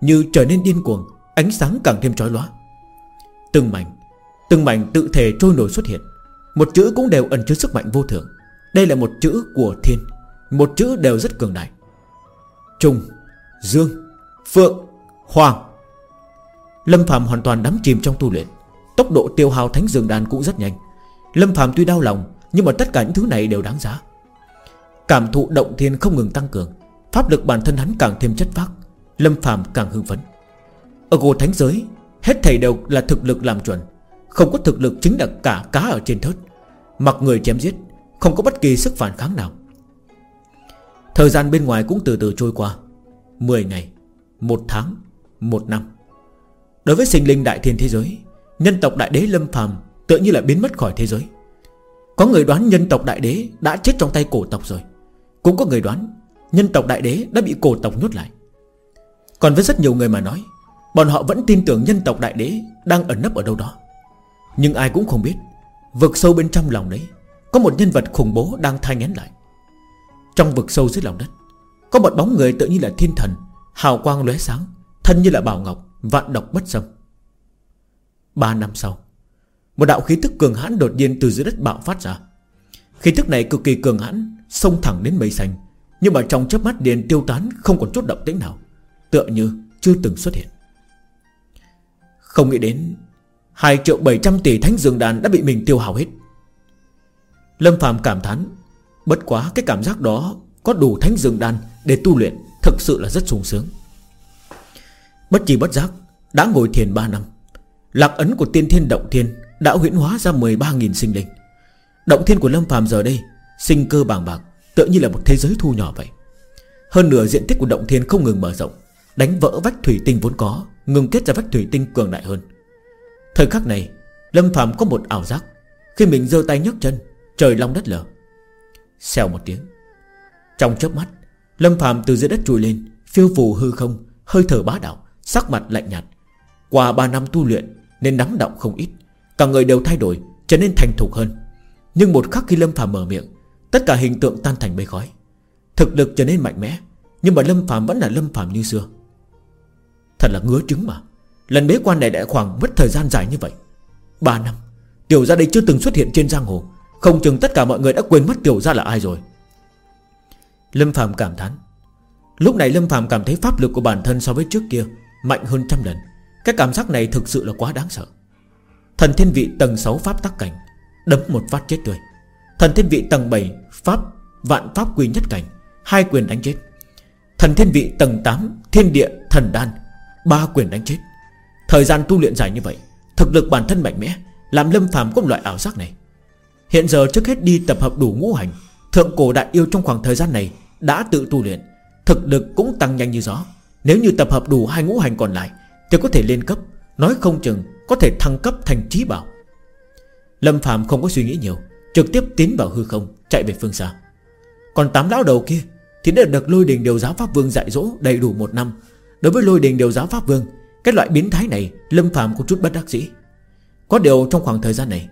Như trở nên điên cuồng, Ánh sáng càng thêm trói lóa. Từng mảnh Từng mảnh tự thể trôi nổi xuất hiện. Một chữ cũng đều ẩn chứa sức mạnh vô thượng Đây là một chữ của thiên, Một chữ đều rất cường đại. Trung Dương, Phượng, Hoàng. Lâm Phạm hoàn toàn đắm chìm trong tu luyện. Tốc độ tiêu hao thánh dương đan cũng rất nhanh. Lâm Phạm tuy đau lòng, Nhưng mà tất cả những thứ này đều đáng giá. Cảm thụ động thiên không ngừng tăng cường, Pháp lực bản thân hắn càng thêm chất phác, Lâm Phạm càng hưng phấn. Ở gồ thánh giới, Hết thầy đều là thực lực làm chuẩn, Không có thực lực chính là cả cá ở trên thớt. Mặc người chém giết, Không có bất kỳ sức phản kháng nào. Thời gian bên ngoài cũng từ từ trôi qua 10 ngày, một tháng, một năm. Đối với sinh linh đại thiên thế giới, Nhân tộc đại đế lâm phàm tựa như là biến mất khỏi thế giới. Có người đoán nhân tộc đại đế Đã chết trong tay cổ tộc rồi. Cũng có người đoán Nhân tộc đại đế đã bị cổ tộc nhốt lại. Còn với rất nhiều người mà nói, Bọn họ vẫn tin tưởng nhân tộc đại đế Đang ẩn nấp ở đâu đó. Nhưng ai cũng không biết, Vực sâu bên trong lòng đấy, Có một nhân vật khủng bố đang thai ngén lại. Trong vực sâu dưới lòng đất, Có một bóng người tự như là thiên thần, Hào quang lóe sáng, Thân như là bảo ngọc, Vạn độc bất xâm. Ba năm sau một đạo khí tức cường hãn đột nhiên từ dưới đất bạo phát ra. Khí tức này cực kỳ cường hãn, Xông thẳng đến mây xanh, nhưng mà trong chớp mắt liền tiêu tán, Không còn chút động tĩnh nào, Tựa như chưa từng xuất hiện. Không nghĩ đến 2 triệu 700 tỷ thánh dương đàn đã bị mình tiêu hao hết. Lâm phàm cảm thán, Bất quá cái cảm giác đó Có đủ thánh dương đan để tu luyện Thực sự là rất sung sướng. Bất chi bất giác, Đã ngồi thiền 3 năm, Lạc ấn của tiên thiên động thiên đã huyễn hóa ra 13.000 sinh linh. Động thiên của Lâm phàm giờ đây Sinh cơ bàng bạc, Tựa như là một thế giới thu nhỏ vậy. Hơn nửa diện tích của động thiên không ngừng mở rộng, Đánh vỡ vách thủy tinh vốn có Ngừng kết ra vách thủy tinh cường đại hơn. Thời khắc này, Lâm phàm có một ảo giác. Khi mình giơ tay nhấc chân, Trời long đất lở. Xèo một tiếng. Trong chớp mắt, Lâm phàm từ dưới đất trồi lên, Phiêu phù hư không, Hơi thở bá đạo, Sắc mặt lạnh nhạt. Qua 3 năm tu luyện, Nên nắm động không ít. Cả người đều thay đổi, Trở nên thành thục hơn. Nhưng một khắc khi Lâm Phạm mở miệng, Tất cả hình tượng tan thành mây khói. Thực lực trở nên mạnh mẽ, Nhưng mà Lâm Phạm vẫn là Lâm Phạm như xưa. Thật là ngứa trứng mà. Lần bế quan này đã khoảng mất thời gian dài như vậy. 3 năm, Tiểu gia đây chưa từng xuất hiện trên giang hồ. Không chừng tất cả mọi người đã quên mất tiểu gia là ai rồi. Lâm Phạm cảm thán. Lúc này Lâm Phạm cảm thấy pháp lực của bản thân so với trước kia Mạnh hơn trăm lần. Cái cảm giác này thực sự là quá đáng sợ. Thần thiên vị tầng 6 pháp tắc cảnh, Đấm một phát chết tươi. Thần thiên vị tầng 7 Pháp, Vạn pháp quy nhất cảnh, Hai quyền đánh chết. Thần thiên vị tầng 8 Thiên địa thần đan, Ba quyền đánh chết. Thời gian tu luyện dài như vậy, Thực lực bản thân mạnh mẽ, Làm lâm phàm có một loại ảo giác này. Hiện giờ trước hết đi tập hợp đủ ngũ hành, Thượng cổ đại yêu trong khoảng thời gian này Đã tự tu luyện, Thực lực cũng tăng nhanh như gió. Nếu như tập hợp đủ hai ngũ hành còn lại, Thì có thể lên cấp, Nói không chừng có thể thăng cấp thành trí bảo. Lâm Phạm không có suy nghĩ nhiều, Trực tiếp tiến vào hư không, Chạy về phương xa. Còn tám lão đầu kia Thì đã được lôi đình điều giáo Pháp Vương dạy dỗ đầy đủ một năm. Đối với lôi đình điều giáo Pháp Vương, Cái loại biến thái này, Lâm Phạm có chút bất đắc dĩ. Có điều trong khoảng thời gian này,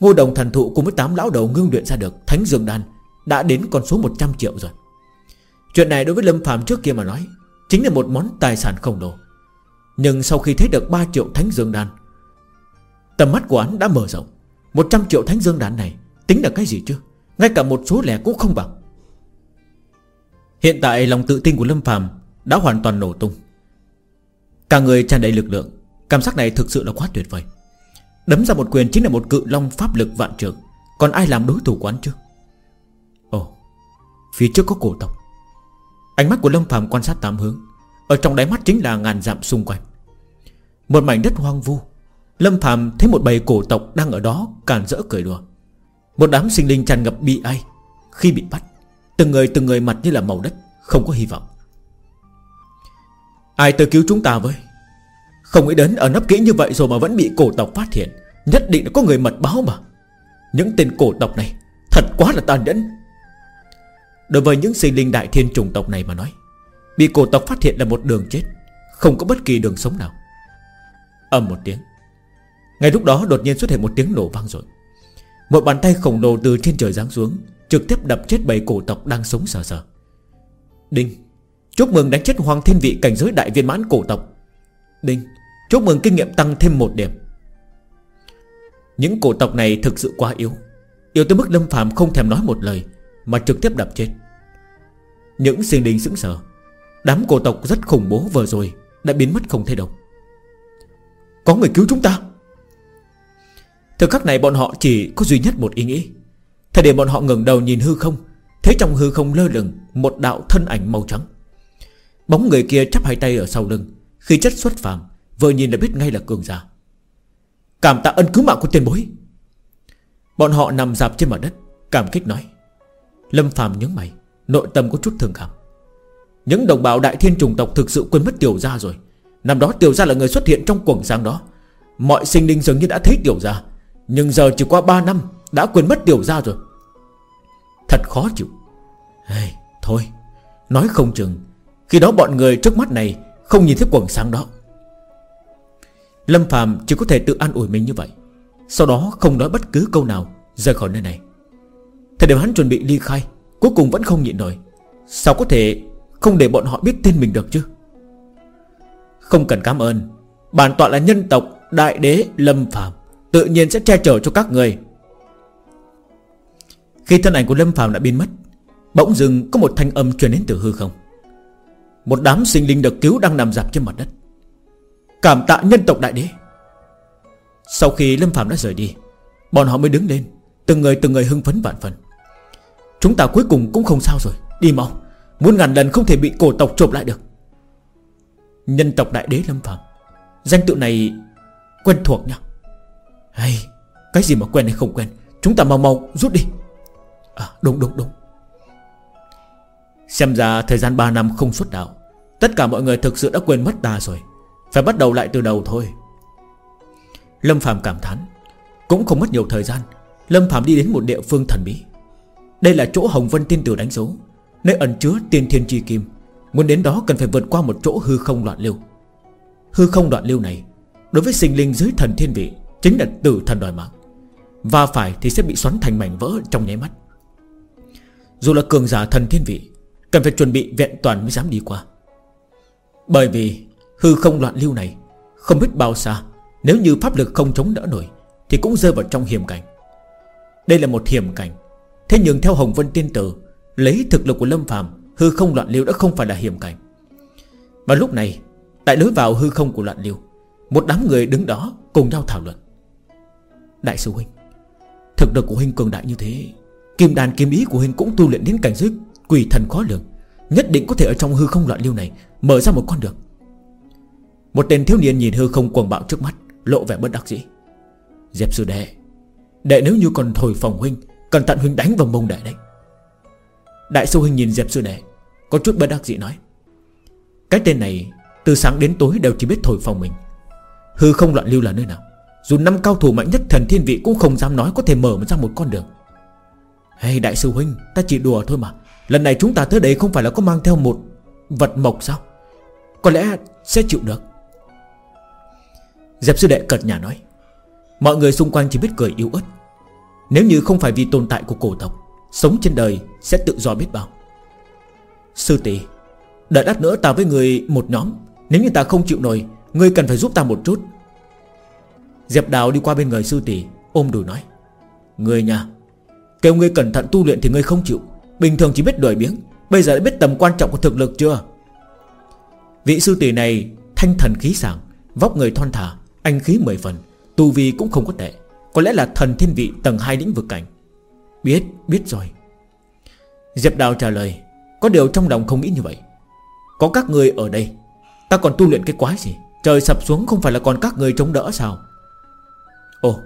Ngô đồng thần thụ cùng với tám lão đầu ngưng luyện ra được Thánh Dương Đan Đã đến con số 100 triệu rồi. Chuyện này đối với Lâm Phạm trước kia mà nói, Chính là một món tài sản khổng lồ. Nhưng sau khi thấy được 3 triệu Thánh Dương Đan Tầm mắt của hắn đã mở rộng. 100 triệu Thánh Dương đàn này Tính là cái gì chứ? Ngay cả một số lẻ cũng không bằng. Hiện tại lòng tự tin của Lâm phàm Đã hoàn toàn nổ tung. Cả người tràn đầy lực lượng, Cảm giác này thực sự là quá tuyệt vời. Đấm ra một quyền chính là một cự long pháp lực vạn trường Còn ai làm đối thủ của hắn chứ? Ồ, Phía trước có cổ tộc. Ánh mắt của Lâm phàm quan sát tám hướng. Ở trong đáy mắt chính là ngàn dặm xung quanh. Một mảnh đất hoang vu Lâm Phạm thấy một bầy cổ tộc đang ở đó Càn rỡ cười đùa. Một đám sinh linh tràn ngập bị ai. Khi bị bắt, Từng người từng người mặt như là màu đất, Không có hy vọng. Ai tới cứu chúng ta với? Không nghĩ đến ở nấp kỹ như vậy rồi mà vẫn bị cổ tộc phát hiện. Nhất định là có người mật báo mà. Những tên cổ tộc này, Thật quá là tàn nhẫn. Đối với những sinh linh đại thiên chủng tộc này mà nói, Bị cổ tộc phát hiện là một đường chết, Không có bất kỳ đường sống nào. Âm một tiếng ngay lúc đó đột nhiên xuất hiện một tiếng nổ vang rồi Một bàn tay khổng lồ từ trên trời giáng xuống, Trực tiếp đập chết bảy cổ tộc đang sống sờ sờ. Đinh, Chúc mừng đánh chết hoàng thiên vị cảnh giới đại viên mãn cổ tộc. Đinh, Chúc mừng kinh nghiệm tăng thêm một điểm. Những cổ tộc này thực sự quá yếu Yếu tới mức lâm phàm không thèm nói một lời, Mà trực tiếp đập chết. Những sinh linh sững sờ, Đám cổ tộc rất khủng bố vừa rồi Đã biến mất không thấy đâu. Có người cứu chúng ta? Thời khắc này bọn họ chỉ có duy nhất một ý nghĩ. Thời điểm bọn họ ngẩng đầu nhìn hư không, Thấy trong hư không lơ lửng Một đạo thân ảnh màu trắng. Bóng người kia chắp hai tay ở sau lưng Khi chất xuất phàm, Vừa nhìn đã biết ngay là cường giả. Cảm tạ ân cứu mạng của tiền bối. Bọn họ nằm dạp trên mặt đất, Cảm kích nói. Lâm phàm nhớ mày, Nội tâm có chút thường cảm. Những đồng bào đại thiên trùng tộc thực sự quên mất tiểu gia rồi. Năm đó tiểu gia là người xuất hiện trong quần sáng đó. Mọi sinh linh dường như đã thấy tiểu gia. Nhưng giờ chỉ qua 3 năm Đã quên mất tiểu gia rồi. Thật khó chịu. Hey, Thôi Nói không chừng Khi đó bọn người trước mắt này Không nhìn thấy quần sáng đó. Lâm Phạm chỉ có thể tự an ủi mình như vậy. Sau đó không nói bất cứ câu nào Rời khỏi nơi này. Thời điểm hắn chuẩn bị ly khai Cuối cùng vẫn không nhịn nổi. Sao có thể không để bọn họ biết tên mình được chứ? Không cần cảm ơn Bản tọa là nhân tộc Đại đế Lâm Phạm Tự nhiên sẽ che chở cho các người. Khi thân ảnh của Lâm Phạm đã biến mất, Bỗng dưng có một thanh âm truyền đến từ hư không. Một đám sinh linh được cứu đang nằm dạp trên mặt đất. Cảm tạ nhân tộc đại đế. Sau khi Lâm Phạm đã rời đi, Bọn họ mới đứng lên, Từng người từng người hưng phấn vạn phần. Chúng ta cuối cùng cũng không sao rồi, Đi mau, Muốn ngàn lần không thể bị cổ tộc trộm lại được. Nhân tộc đại đế Lâm Phạm Danh tự này quen thuộc nhỉ? Hay, Cái gì mà quen hay không quen? Chúng ta mau mau rút đi. À đúng đúng đúng. Xem ra thời gian 3 năm không xuất đạo, Tất cả mọi người thực sự đã quên mất ta rồi. Phải bắt đầu lại từ đầu thôi. Lâm Phạm cảm thán, Cũng không mất nhiều thời gian, Lâm Phạm đi đến một địa phương thần bí. Đây là chỗ Hồng Vân Tiên Tử đánh dấu, Nơi ẩn chứa tiên thiên chi kim. Muốn đến đó cần phải vượt qua một chỗ hư không loạn lưu. Hư không đoạn lưu này, Đối với sinh linh dưới thần thiên vị Chính là tử thần đòi mạng. Và phải thì sẽ bị xoắn thành mảnh vỡ trong nháy mắt. Dù là cường giả thần thiên vị, Cần phải chuẩn bị vẹn toàn mới dám đi qua. Bởi vì Hư không loạn lưu này Không biết bao xa, Nếu như pháp lực không chống đỡ nổi Thì cũng rơi vào trong hiểm cảnh. Đây là một hiểm cảnh. Thế nhưng theo Hồng Vân Tiên Tử, Lấy thực lực của Lâm Phàm, Hư không loạn lưu đã không phải là hiểm cảnh. Và lúc này, Tại lối vào hư không của loạn lưu, Một đám người đứng đó cùng nhau thảo luận. Đại sư Huynh, Thực lực của Huynh cường đại như thế, Kim đàn kim ý của Huynh cũng tu luyện đến cảnh giới quỷ thần khó lường, Nhất định có thể ở trong hư không loạn lưu này Mở ra một con đường. Một tên thiếu niên nhìn hư không cuồng bạo trước mắt, Lộ vẻ bất đắc dĩ. Dẹp sư đệ Đệ nếu như còn thổi phòng huynh, Cẩn thận huynh đánh vào mông đệ đấy. Đại sư huynh nhìn dẹp sư đệ, Có chút bất đắc dĩ nói, Cái tên này từ sáng đến tối đều chỉ biết thổi phòng mình. Hư không loạn lưu là nơi nào? Dù năm cao thủ mạnh nhất thần thiên vị Cũng không dám nói có thể mở ra một con đường. Hay đại sư huynh, Ta chỉ đùa thôi mà. Lần này chúng ta tới đây không phải là có mang theo một Vật mộc sao? Có lẽ sẽ chịu được. Dẹp sư đệ cật nhà nói. Mọi người xung quanh chỉ biết cười yếu ớt. Nếu như không phải vì tồn tại của cổ tộc, Sống trên đời sẽ tự do biết bao. Sư tỷ, Đợi đắt nữa ta với người một nhóm. Nếu như ta không chịu nổi, Ngươi cần phải giúp ta một chút. Diệp Đào đi qua bên người sư tỷ Ôm đùi nói người nhà, Kêu ngươi cẩn thận tu luyện thì ngươi không chịu. Bình thường chỉ biết đuổi biếng Bây giờ đã biết tầm quan trọng của thực lực chưa? Vị sư tỷ này Thanh thần khí sảng Vóc người thon thả Anh khí mười phần Tu vi cũng không có tệ. Có lẽ là thần thiên vị tầng 2 lĩnh vực cảnh. Biết, biết rồi. Diệp Đào trả lời Có điều trong lòng không nghĩ như vậy. Có các người ở đây Ta còn tu luyện cái quái gì? Trời sập xuống không phải là còn các người chống đỡ sao? Ồ,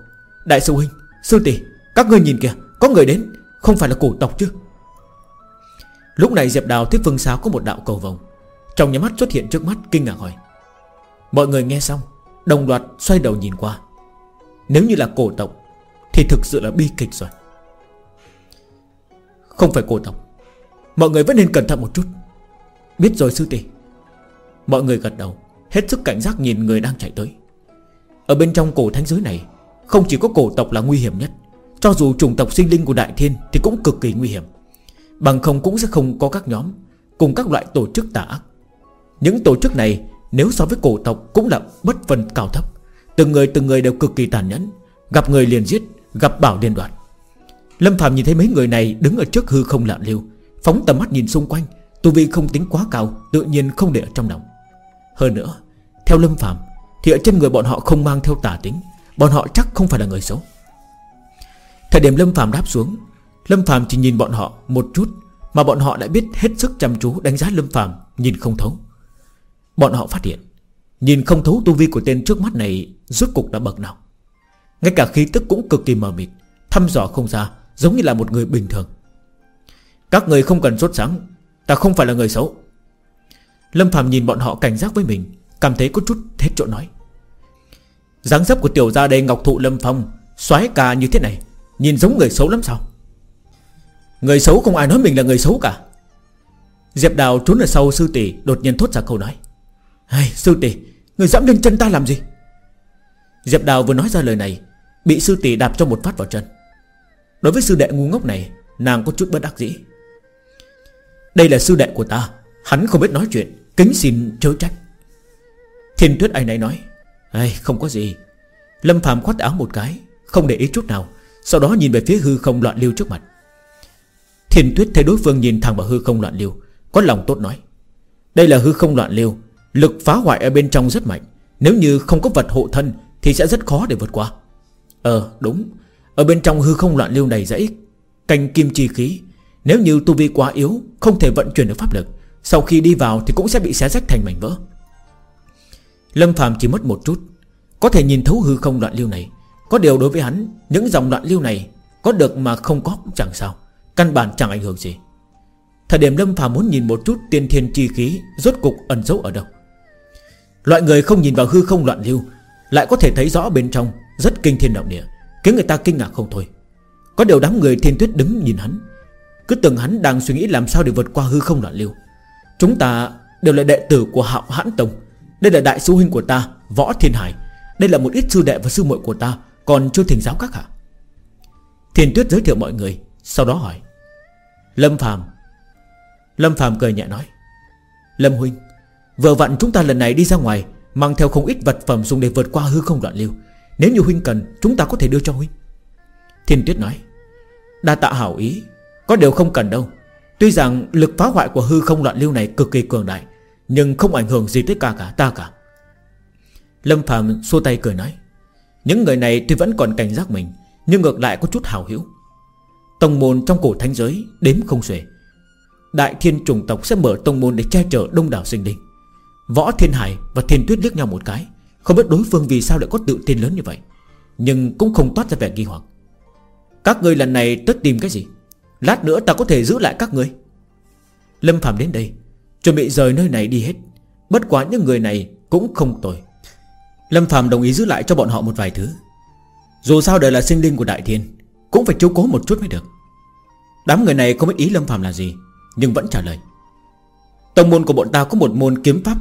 Đại sư huynh, Sư tỷ, Các ngươi nhìn kìa, Có người đến, Không phải là cổ tộc chứ? Lúc này Diệp Đào thấy phương xáo có một đạo cầu vòng Trong nhà mắt xuất hiện trước mắt kinh ngạc hỏi. Mọi người nghe xong, Đồng loạt xoay đầu nhìn qua. Nếu như là cổ tộc, Thì thực sự là bi kịch rồi. Không phải cổ tộc, Mọi người vẫn nên cẩn thận một chút. Biết rồi sư tỷ. Mọi người gật đầu, Hết sức cảnh giác nhìn người đang chạy tới. Ở bên trong cổ thánh giới này không chỉ có cổ tộc là nguy hiểm nhất, Cho dù chủng tộc sinh linh của Đại Thiên Thì cũng cực kỳ nguy hiểm. Bằng không cũng sẽ không có các nhóm Cùng các loại tổ chức tà ác. Những tổ chức này nếu so với cổ tộc Cũng là bất phân cao thấp, Từng người từng người đều cực kỳ tàn nhẫn, Gặp người liền giết, Gặp bảo liền đoạt. Lâm Phạm nhìn thấy mấy người này đứng ở trước hư không lạ lưu Phóng tầm mắt nhìn xung quanh, Tu vi không tính quá cao, Tự nhiên không để ở trong lòng. Hơn nữa, Theo Lâm Phạm Thì ở trên người bọn họ không mang theo tà tính Bọn họ chắc không phải là người xấu. Thời điểm Lâm Phạm đáp xuống, Lâm Phạm chỉ nhìn bọn họ một chút, Mà bọn họ đã biết hết sức chăm chú đánh giá Lâm Phạm Nhìn không thấu. Bọn họ phát hiện, Nhìn không thấu tu vi của tên trước mắt này Rốt cục đã bậc nào. Ngay cả khí tức cũng cực kỳ mờ mịt, Thăm dò không ra, giống như là một người bình thường. Các người không cần sốt sáng Ta không phải là người xấu. Lâm Phạm nhìn bọn họ cảnh giác với mình, Cảm thấy có chút hết chỗ nói dáng dấp của tiểu gia đây Ngọc Thụ Lâm Phong xoái ca như thế này, Nhìn giống người xấu lắm sao? Người xấu không ai nói mình là người xấu cả. Diệp Đào trốn ở sau sư tỷ, Đột nhiên thốt ra câu nói. Hey sư tỷ, Người dẫm lên chân ta làm gì? Diệp Đào vừa nói ra lời này, Bị sư tỷ đạp cho một phát vào chân. Đối với sư đệ ngu ngốc này, Nàng có chút bất đắc dĩ. Đây là sư đệ của ta, Hắn không biết nói chuyện, Kính xin chớ trách. Thiên tuyết anh ấy nói Ây, Không có gì. Lâm Phạm khoát áo một cái Không để ý chút nào Sau đó nhìn về phía hư không loạn lưu trước mặt. Thiền tuyết thấy đối phương nhìn thẳng vào hư không loạn lưu Có lòng tốt nói Đây là hư không loạn lưu Lực phá hoại ở bên trong rất mạnh Nếu như không có vật hộ thân Thì sẽ rất khó để vượt qua. Ờ đúng Ở bên trong hư không loạn lưu này dãy Canh kim chi khí Nếu như tu vi quá yếu Không thể vận chuyển được pháp lực Sau khi đi vào thì cũng sẽ bị xé rách thành mảnh vỡ. Lâm Phạm chỉ mất một chút. Có thể nhìn thấu hư không đoạn lưu này, Có điều đối với hắn, Những dòng đoạn lưu này Có được mà không có cũng chẳng sao, Căn bản chẳng ảnh hưởng gì. Thời điểm Lâm Phạm muốn nhìn một chút tiên thiên chi khí, Rốt cục ẩn giấu ở đâu? Loại người không nhìn vào hư không loạn lưu, Lại có thể thấy rõ bên trong Rất kinh thiên động địa, Khiến người ta kinh ngạc không thôi. Có điều đám người thiên tuyết đứng nhìn hắn, Cứ từng hắn đang suy nghĩ làm sao để vượt qua hư không loạn lưu. Chúng ta đều là đệ tử của hạo hãn tông. Đây là đại sư huynh của ta, Võ Thiên Hải. Đây là một ít sư đệ và sư muội của ta, Còn chưa thỉnh giáo các hạ. Thiên tuyết giới thiệu mọi người, Sau đó hỏi. Lâm Phàm. Lâm Phàm cười nhẹ nói. Lâm Huynh, Vừa vặn chúng ta lần này đi ra ngoài, Mang theo không ít vật phẩm dùng để vượt qua hư không đoạn lưu. Nếu như Huynh cần, Chúng ta có thể đưa cho Huynh. Thiên Tuyết nói. Đa tạ hảo ý, Có điều không cần đâu. Tuy rằng lực phá hoại của hư không loạn lưu này cực kỳ cường đại nhưng không ảnh hưởng gì tới cả cả ta cả. Lâm Phạm xua tay cười nói, Những người này tuy vẫn còn cảnh giác mình, Nhưng ngược lại có chút hào hiếu Tông môn trong cổ thánh giới Đếm không xuể. Đại thiên trùng tộc sẽ mở tông môn để che chở đông đảo sinh linh. Võ Thiên Hải và Thiên Tuyết liếc nhau một cái, Không biết đối phương vì sao lại có tự tin lớn như vậy, Nhưng cũng không toát ra vẻ nghi hoặc. Các người lần này tất tìm cái gì? Lát nữa ta có thể giữ lại các người Lâm Phạm đến đây Chuẩn bị rời nơi này đi hết. Bất quá những người này cũng không tồi. Lâm Phạm đồng ý giữ lại cho bọn họ một vài thứ. Dù sao đời là sinh linh của Đại Thiên, Cũng phải chiếu cố một chút mới được. Đám người này không biết ý Lâm Phạm là gì, Nhưng vẫn trả lời. Tông môn của bọn ta có một môn kiếm pháp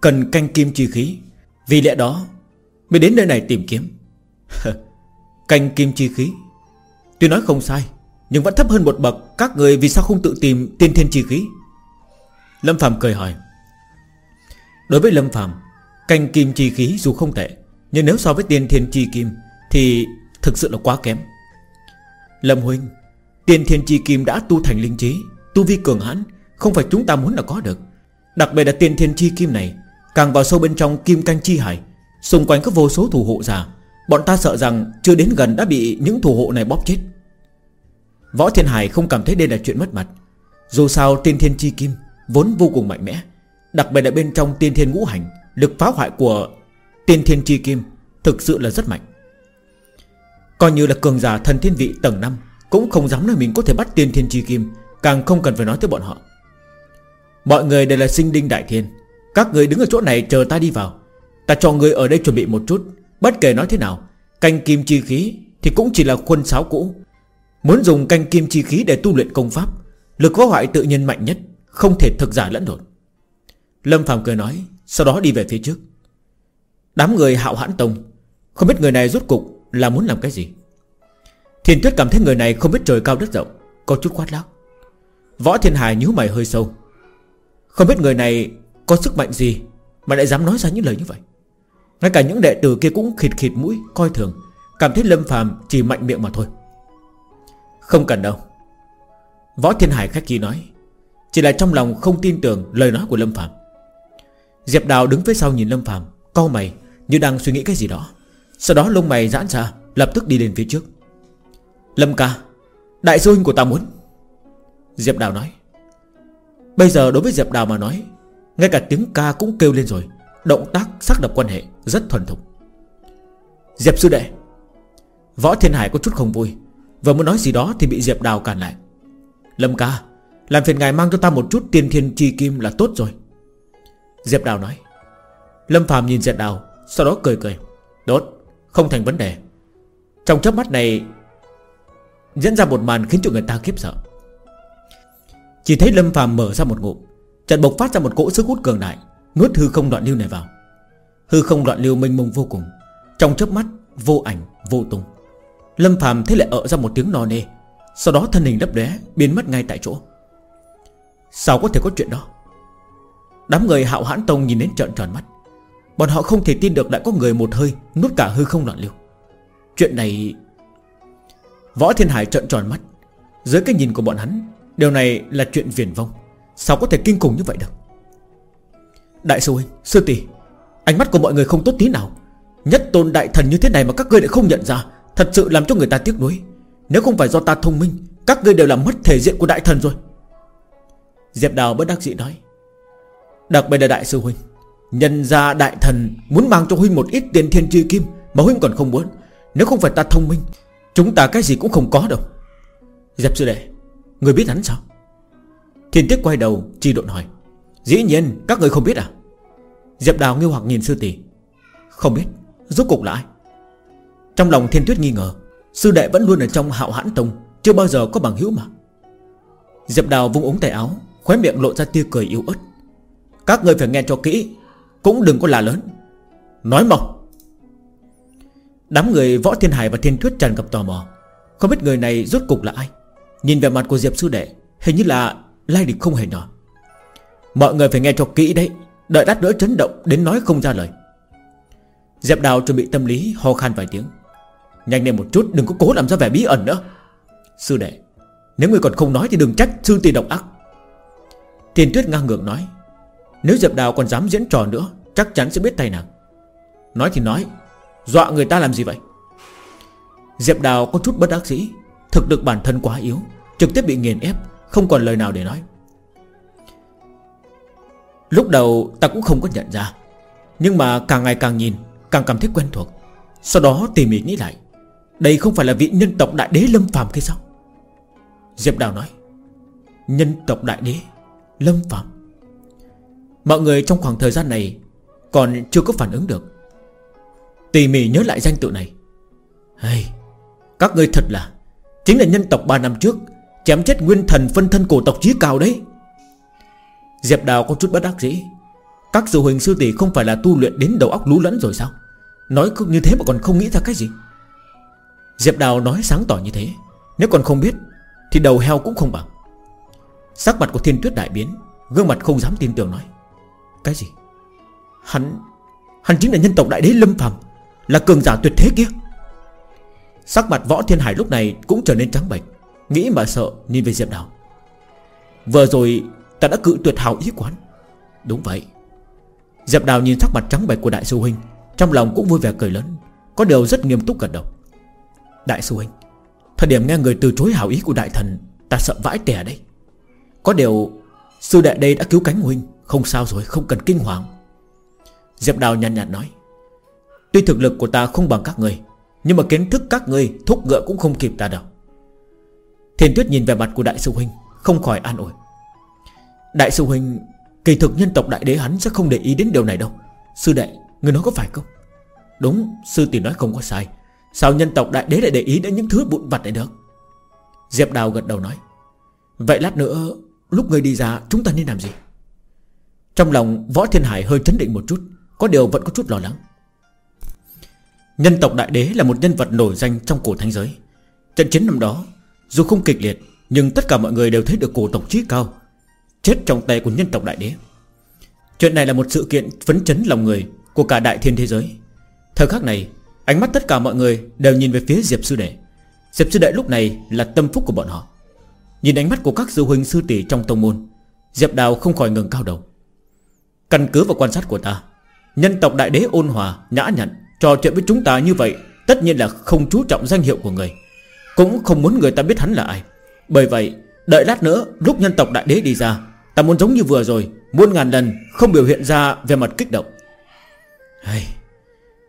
Cần canh kim chi khí, Vì lẽ đó Mới đến nơi này tìm kiếm. Canh kim chi khí? Tuy nói không sai, Nhưng vẫn thấp hơn một bậc. Các người vì sao không tự tìm tiên thiên chi khí? Lâm Phạm cười hỏi, Đối với Lâm Phạm Canh kim chi khí dù không tệ, Nhưng nếu so với tiên thiên chi kim Thì thực sự là quá kém. Lâm Huynh, Tiên thiên chi kim đã tu thành linh trí, Tu vi cường hãn, Không phải chúng ta muốn là có được. Đặc biệt là tiên thiên chi kim này, Càng vào sâu bên trong kim canh chi hải, Xung quanh có vô số thủ hộ già, Bọn ta sợ rằng chưa đến gần đã bị những thủ hộ này bóp chết. Võ Thiên Hải không cảm thấy đây là chuyện mất mặt. Dù sao, tiên thiên chi kim Vốn vô cùng mạnh mẽ, Đặc biệt là bên trong tiên thiên ngũ hành, Lực phá hoại của tiên thiên chi kim Thực sự là rất mạnh. Coi như là cường giả thần thiên vị tầng 5 Cũng không dám nói mình có thể bắt tiên thiên chi kim, Càng không cần phải nói tới bọn họ. Mọi người đều là sinh đinh đại thiên, Các người đứng ở chỗ này chờ ta đi vào. Ta cho người ở đây chuẩn bị một chút, Bất kể nói thế nào, Canh kim chi khí thì cũng chỉ là khuôn sáo cũ. Muốn dùng canh kim chi khí để tu luyện công pháp, Lực phá hoại tự nhiên mạnh nhất. Không thể thực giả lẫn lộn. Lâm Phạm cười nói, Sau đó đi về phía trước. Đám người hạo hãn tông, Không biết người này rút cục là muốn làm cái gì. Thiền tuyết cảm thấy người này không biết trời cao đất rộng, Có chút quát lác. Võ Thiên Hải nhíu mày hơi sâu. Không biết người này có sức mạnh gì Mà lại dám nói ra những lời như vậy. Ngay cả những đệ tử kia cũng khịt khịt mũi, Coi thường, Cảm thấy Lâm Phàm chỉ mạnh miệng mà thôi. Không cần đâu. Võ Thiên Hải khách khí nói chỉ là trong lòng không tin tưởng lời nói của Lâm Phàm. Diệp Đào đứng phía sau nhìn Lâm Phàm, cau mày như đang suy nghĩ cái gì đó. Sau đó lông mày giãn ra, Lập tức đi lên phía trước. Lâm ca, Đại sư huynh của ta muốn. Diệp Đào nói. Bây giờ đối với Diệp Đào mà nói, Ngay cả tiếng ca cũng kêu lên rồi, Động tác xác lập quan hệ rất thuần thục. Diệp sư đệ. Võ Thiên Hải có chút không vui, Vừa muốn nói gì đó thì bị Diệp Đào cản lại. Lâm ca làm phiền ngài mang cho ta một chút tiên thiên chi kim là tốt rồi. Diệp Đào nói. Lâm Phạm nhìn Diệp Đào, Sau đó cười cười. Đốt Không thành vấn đề. Trong chớp mắt này, Diễn ra một màn khiến cho người ta khiếp sợ. Chỉ thấy Lâm Phạm mở ra một ngụm Trận bộc phát ra một cỗ sức hút cường đại, Nuốt hư không đoạn lưu này vào. Hư không đoạn lưu mênh mông vô cùng, Trong chớp mắt, vô ảnh, vô tung. Lâm Phạm thế lại ợ ra một tiếng no nê, Sau đó thân hình đấp đé, Biến mất ngay tại chỗ. Sao có thể có chuyện đó? Đám người hạo hãn tông nhìn đến trợn tròn mắt. Bọn họ không thể tin được lại có người một hơi Nuốt cả hư không loạn lưu. Chuyện này Võ Thiên Hải trợn tròn mắt. Dưới cái nhìn của bọn hắn Điều này là chuyện viển vông. Sao có thể kinh khủng như vậy được? Đại sư huynh, sư tỷ Ánh mắt của mọi người không tốt tí nào. Nhất tôn đại thần như thế này mà các ngươi lại không nhận ra Thật sự làm cho người ta tiếc nuối. Nếu không phải do ta thông minh Các ngươi đều làm mất thể diện của đại thần rồi. Diệp Đào bất đắc dĩ nói, Đặc biệt là đại sư huynh, Nhân ra đại thần muốn mang cho huynh một ít tiền thiên chi kim Mà huynh còn không muốn. Nếu không phải ta thông minh, Chúng ta cái gì cũng không có đâu. Diệp sư đệ, Người biết hắn sao? Thiên tiết quay đầu, chi độn hỏi, Dĩ nhiên, các người không biết à? Diệp đào nghi hoặc nhìn sư tỷ, Không biết, Rốt cục là ai? Trong lòng thiên tuyết nghi ngờ, Sư đệ vẫn luôn ở trong hạo hãn tông, Chưa bao giờ có bằng hữu mà. Diệp đào vung ống tay áo Khóe miệng lộ ra tia cười yếu ớt. Các người phải nghe cho kỹ, Cũng đừng có là lớn. Nói mau Đám người Võ Thiên Hải và Thiên Thuyết tràn gặp tò mò. Không biết người này rốt cục là ai? Nhìn về mặt của Diệp Sư Đệ, Hình như là lai địch không hề nhỏ. Mọi người phải nghe cho kỹ đấy, Đợi đắt nữa chấn động đến nói không ra lời. Diệp Đào chuẩn bị tâm lý, ho khan vài tiếng. Nhanh lên một chút, đừng có cố làm ra vẻ bí ẩn nữa. Sư đệ, Nếu người còn không nói thì đừng trách sư tỷ độc ác. Tiền Tuyết ngang ngược nói, Nếu Diệp Đào còn dám diễn trò nữa, Chắc chắn sẽ biết tay nàng. Nói thì nói, Dọa người ta làm gì vậy? Diệp Đào có chút bất đắc dĩ, Thực được bản thân quá yếu, Trực tiếp bị nghiền ép, Không còn lời nào để nói. Lúc đầu ta cũng không có nhận ra, Nhưng mà càng ngày càng nhìn, Càng cảm thấy quen thuộc. Sau đó tỉ mỉ nghĩ lại, Đây không phải là vị nhân tộc đại đế Lâm phàm kia sao? Diệp Đào nói, Nhân tộc đại đế Lâm Phạm Mọi người trong khoảng thời gian này Còn chưa có phản ứng được. Tỉ mỉ nhớ lại danh tự này. Hey, Các người thật là Chính là nhân tộc 3 năm trước Chém chết nguyên thần phân thân cổ tộc chí cao đấy. Diệp Đào có chút bất đắc dĩ. Các sư huynh sư tỷ không phải là tu luyện đến đầu óc lú lẫn rồi sao? Nói như thế mà còn không nghĩ ra cái gì? Diệp Đào nói sáng tỏ như thế. Nếu còn không biết Thì đầu heo cũng không bằng. Sắc mặt của thiên tuyết đại biến, Gương mặt không dám tin tưởng nói, Cái gì? Hắn Hắn chính là nhân tộc đại đế Lâm Phàm, Là cường giả tuyệt thế kia. Sắc mặt võ thiên hải lúc này cũng trở nên trắng bệch, Nghĩ mà sợ nhìn về Diệp Đào. Vừa rồi ta đã cự tuyệt hào ý quán Đúng vậy. Diệp Đào nhìn sắc mặt trắng bệch của đại sư huynh, Trong lòng cũng vui vẻ cười lớn, Có điều rất nghiêm túc gật đầu. Đại sư huynh, Thời điểm nghe người từ chối hảo ý của đại thần, Ta sợ vãi tè đấy. Có điều Sư đệ đây đã cứu cánh huynh. Không sao rồi không cần kinh hoàng. Diệp Đào nhàn nhạt, nhạt nói Tuy thực lực của ta không bằng các người Nhưng mà kiến thức các người thúc ngựa cũng không kịp ta đâu. Thiên Tuyết nhìn về mặt của Đại sư Huynh Không khỏi an ủi. Đại sư Huynh Kỳ thực nhân tộc đại đế hắn sẽ không để ý đến điều này đâu. Sư đệ Người nói có phải không? Đúng sư tỷ nói không có sai. Sao nhân tộc đại đế lại để ý đến những thứ vụn vặt này được? Diệp Đào gật đầu nói Vậy lát nữa Lúc người đi ra, chúng ta nên làm gì? Trong lòng Võ Thiên Hải hơi chấn định một chút, Có điều vẫn có chút lo lắng. Nhân tộc đại đế là một nhân vật nổi danh trong cổ thánh giới. Trận chiến năm đó, Dù không kịch liệt, Nhưng tất cả mọi người đều thấy được cổ tộc trí cao, Chết trong tay của nhân tộc đại đế. Chuyện này là một sự kiện phấn chấn lòng người Của cả đại thiên thế giới. Thời khắc này, Ánh mắt tất cả mọi người đều nhìn về phía Diệp Sư Đệ. Diệp Sư Đệ lúc này là tâm phúc của bọn họ. Nhìn ánh mắt của các sư huynh sư tỷ trong tông môn Diệp Đào không khỏi ngừng cao đầu. Căn cứ vào quan sát của ta Nhân tộc đại đế ôn hòa, nhã nhặn Trò chuyện với chúng ta như vậy Tất nhiên là không chú trọng danh hiệu của người. Cũng không muốn người ta biết hắn là ai. Bởi vậy đợi lát nữa Lúc nhân tộc đại đế đi ra Ta muốn giống như vừa rồi Muôn ngàn lần không biểu hiện ra về mặt kích động. Hey,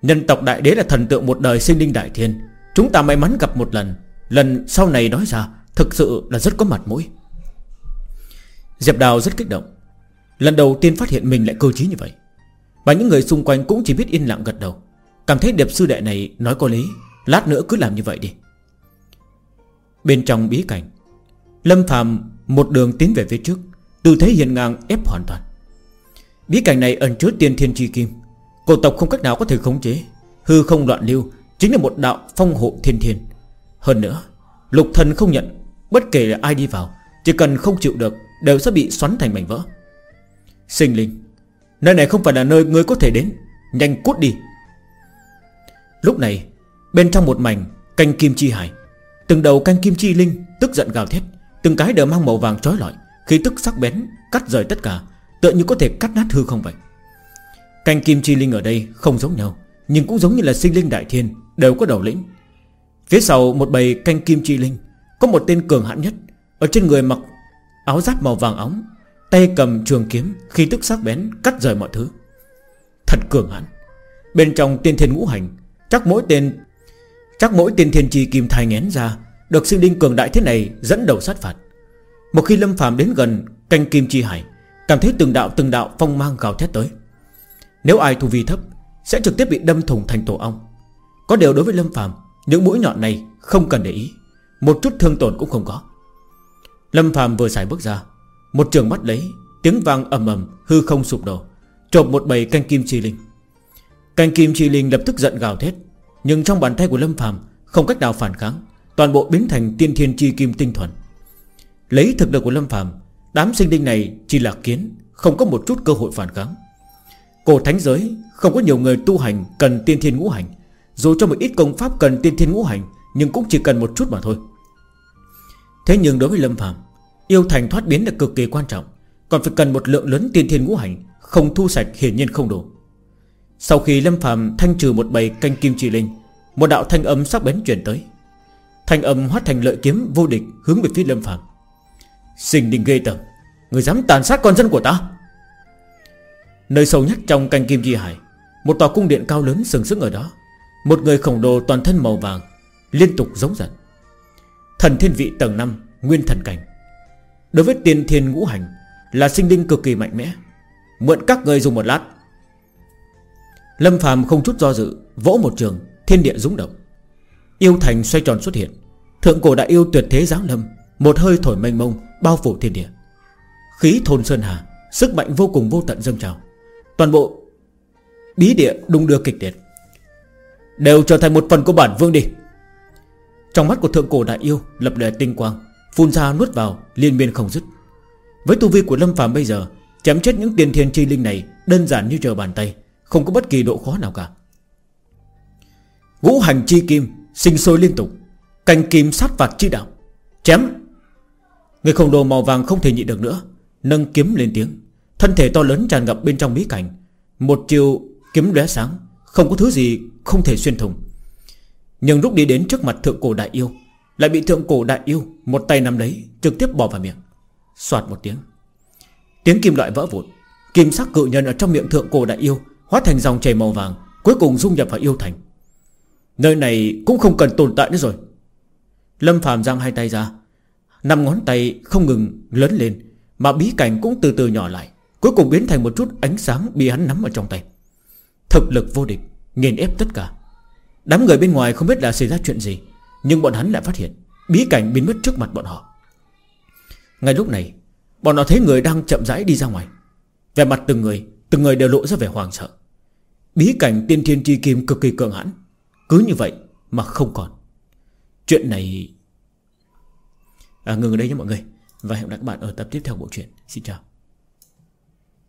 Nhân tộc đại đế là thần tượng một đời sinh linh đại thiên. Chúng ta may mắn gặp một lần Lần sau này nói ra Thực sự là rất có mặt mũi. Diệp Đào rất kích động. Lần đầu tiên phát hiện mình lại cơ trí như vậy. Và những người xung quanh cũng chỉ biết yên lặng gật đầu. Cảm thấy đẹp sư đệ này nói có lý. Lát nữa cứ làm như vậy đi. Bên trong bí cảnh, Lâm Phạm một đường tiến về phía trước, Tư thế hiền ngang ép hoàn toàn. Bí cảnh này ẩn chứa tiên thiên chi kim. Cổ tộc không cách nào có thể khống chế. Hư không loạn lưu Chính là một đạo phong hộ thiên thiên. Hơn nữa, Lục thần không nhận Bất kể là ai đi vào, Chỉ cần không chịu được, Đều sẽ bị xoắn thành mảnh vỡ. Sinh linh, Nơi này không phải là nơi ngươi có thể đến. Nhanh cút đi. Lúc này, Bên trong một mảnh Canh kim chi hải, Từng đầu canh kim chi linh Tức giận gào thét, Từng cái đều mang màu vàng trói lọi, Khí tức sắc bén Cắt rời tất cả, Tựa như có thể cắt nát hư không vậy. Canh kim chi linh ở đây không giống nhau, Nhưng cũng giống như là sinh linh đại thiên, Đều có đầu lĩnh. Phía sau một bầy canh kim chi linh có một tên cường hãn nhất. Ở trên người mặc áo giáp màu vàng óng, Tay cầm trường kiếm khi tức sắc bén, cắt rời mọi thứ. Thật cường hãn. Bên trong tiên thiên ngũ hành, Chắc mỗi tên, Chắc mỗi tiên thiên chi kim thai ngén ra, Được sinh linh cường đại thế này dẫn đầu sát phạt. Một khi Lâm phàm đến gần Canh kim chi hải, Cảm thấy từng đạo từng đạo phong mang gào thét tới. Nếu ai thu vi thấp, Sẽ trực tiếp bị đâm thủng thành tổ ong. Có điều đối với Lâm phàm, Những mũi nhọn này không cần để ý. Một chút thương tổn cũng không có. Lâm Phạm vừa xài bước ra Một trường mắt lấy Tiếng vang ầm ầm hư không sụp đổ Trộm một bầy canh kim chi linh. Canh kim chi linh lập tức giận gào thét Nhưng trong bàn tay của Lâm Phạm Không cách nào phản kháng Toàn bộ biến thành tiên thiên chi kim tinh thuần. Lấy thực lực của Lâm Phạm, Đám sinh linh này chỉ là kiến Không có một chút cơ hội phản kháng. Cổ thánh giới không có nhiều người tu hành Cần tiên thiên ngũ hành Dù cho một ít công pháp cần tiên thiên ngũ hành nhưng cũng chỉ cần một chút mà thôi. Thế nhưng đối với Lâm phàm, Yêu thành thoát biến là cực kỳ quan trọng. Còn phải cần một lượng lớn tiên thiên ngũ hành, Không thu sạch hiển nhiên không đủ. Sau khi Lâm Phạm thanh trừ một bầy canh kim trì linh, Một đạo thanh âm sắc bén chuyển tới. Thanh âm hóa thành lợi kiếm vô địch Hướng về phía Lâm Phạm Sinh đình ghê tởm, Người dám tàn sát con dân của ta? Nơi sâu nhất trong canh kim chi hải, Một tòa cung điện cao lớn sừng sững ở đó. Một người khổng lồ toàn thân màu vàng Liên tục giống giận Thần thiên vị tầng 5 Nguyên thần cảnh. Đối với tiên thiên ngũ hành Là sinh linh cực kỳ mạnh mẽ. Mượn các người dùng một lát. Lâm phàm không chút do dự, Vỗ một trường, Thiên địa rúng động. Yêu thành xoay tròn xuất hiện. Thượng cổ đại yêu tuyệt thế giáng lâm, Một hơi thổi mênh mông, Bao phủ thiên địa. Khí thôn sơn hà, Sức mạnh vô cùng vô tận dâng trào. Toàn bộ Bí địa đung đưa kịch liệt. Đều trở thành một phần của bản vương đi. Trong mắt của thượng cổ đại yêu Lập lòe tinh quang, Phun ra nuốt vào, liên miên không dứt. Với tu vi của Lâm phàm bây giờ, Chém chết những tiền thiên chi linh này Đơn giản như chờ bàn tay, Không có bất kỳ độ khó nào cả. Ngũ hành chi kim Sinh sôi liên tục canh kim sát phạt chi đạo, Chém. Người khổng lồ màu vàng không thể nhịn được nữa, Nâng kiếm lên tiếng. Thân thể to lớn tràn ngập bên trong bí cảnh, Một chiều kiếm lóe sáng, Không có thứ gì không thể xuyên thủng. Nhưng lúc đi đến trước mặt thượng cổ đại yêu, Lại bị thượng cổ đại yêu Một tay nắm lấy, trực tiếp bỏ vào miệng. Xoạt một tiếng. Tiếng kim loại vỡ vụn, Kim sắc cự nhân ở trong miệng thượng cổ đại yêu Hóa thành dòng chảy màu vàng, Cuối cùng dung nhập vào yêu thành. Nơi này cũng không cần tồn tại nữa rồi. Lâm phàm giang hai tay ra, Năm ngón tay không ngừng lớn lên, Mà bí cảnh cũng từ từ nhỏ lại, Cuối cùng biến thành một chút ánh sáng Bị hắn nắm ở trong tay. Thực lực vô địch, Nghiền ép tất cả. Đám người bên ngoài không biết đã xảy ra chuyện gì Nhưng bọn hắn lại phát hiện Bí cảnh biến mất trước mặt bọn họ. Ngay lúc này Bọn họ thấy người đang chậm rãi đi ra ngoài. Về mặt từng người Từng người đều lộ ra vẻ hoàng sợ. Bí cảnh tiên thiên tri kim cực kỳ cường hãn Cứ như vậy mà không còn. Chuyện này à, Ngừng ở đây nhé mọi người Và hẹn gặp lại các bạn ở tập tiếp theo bộ truyện. Xin chào.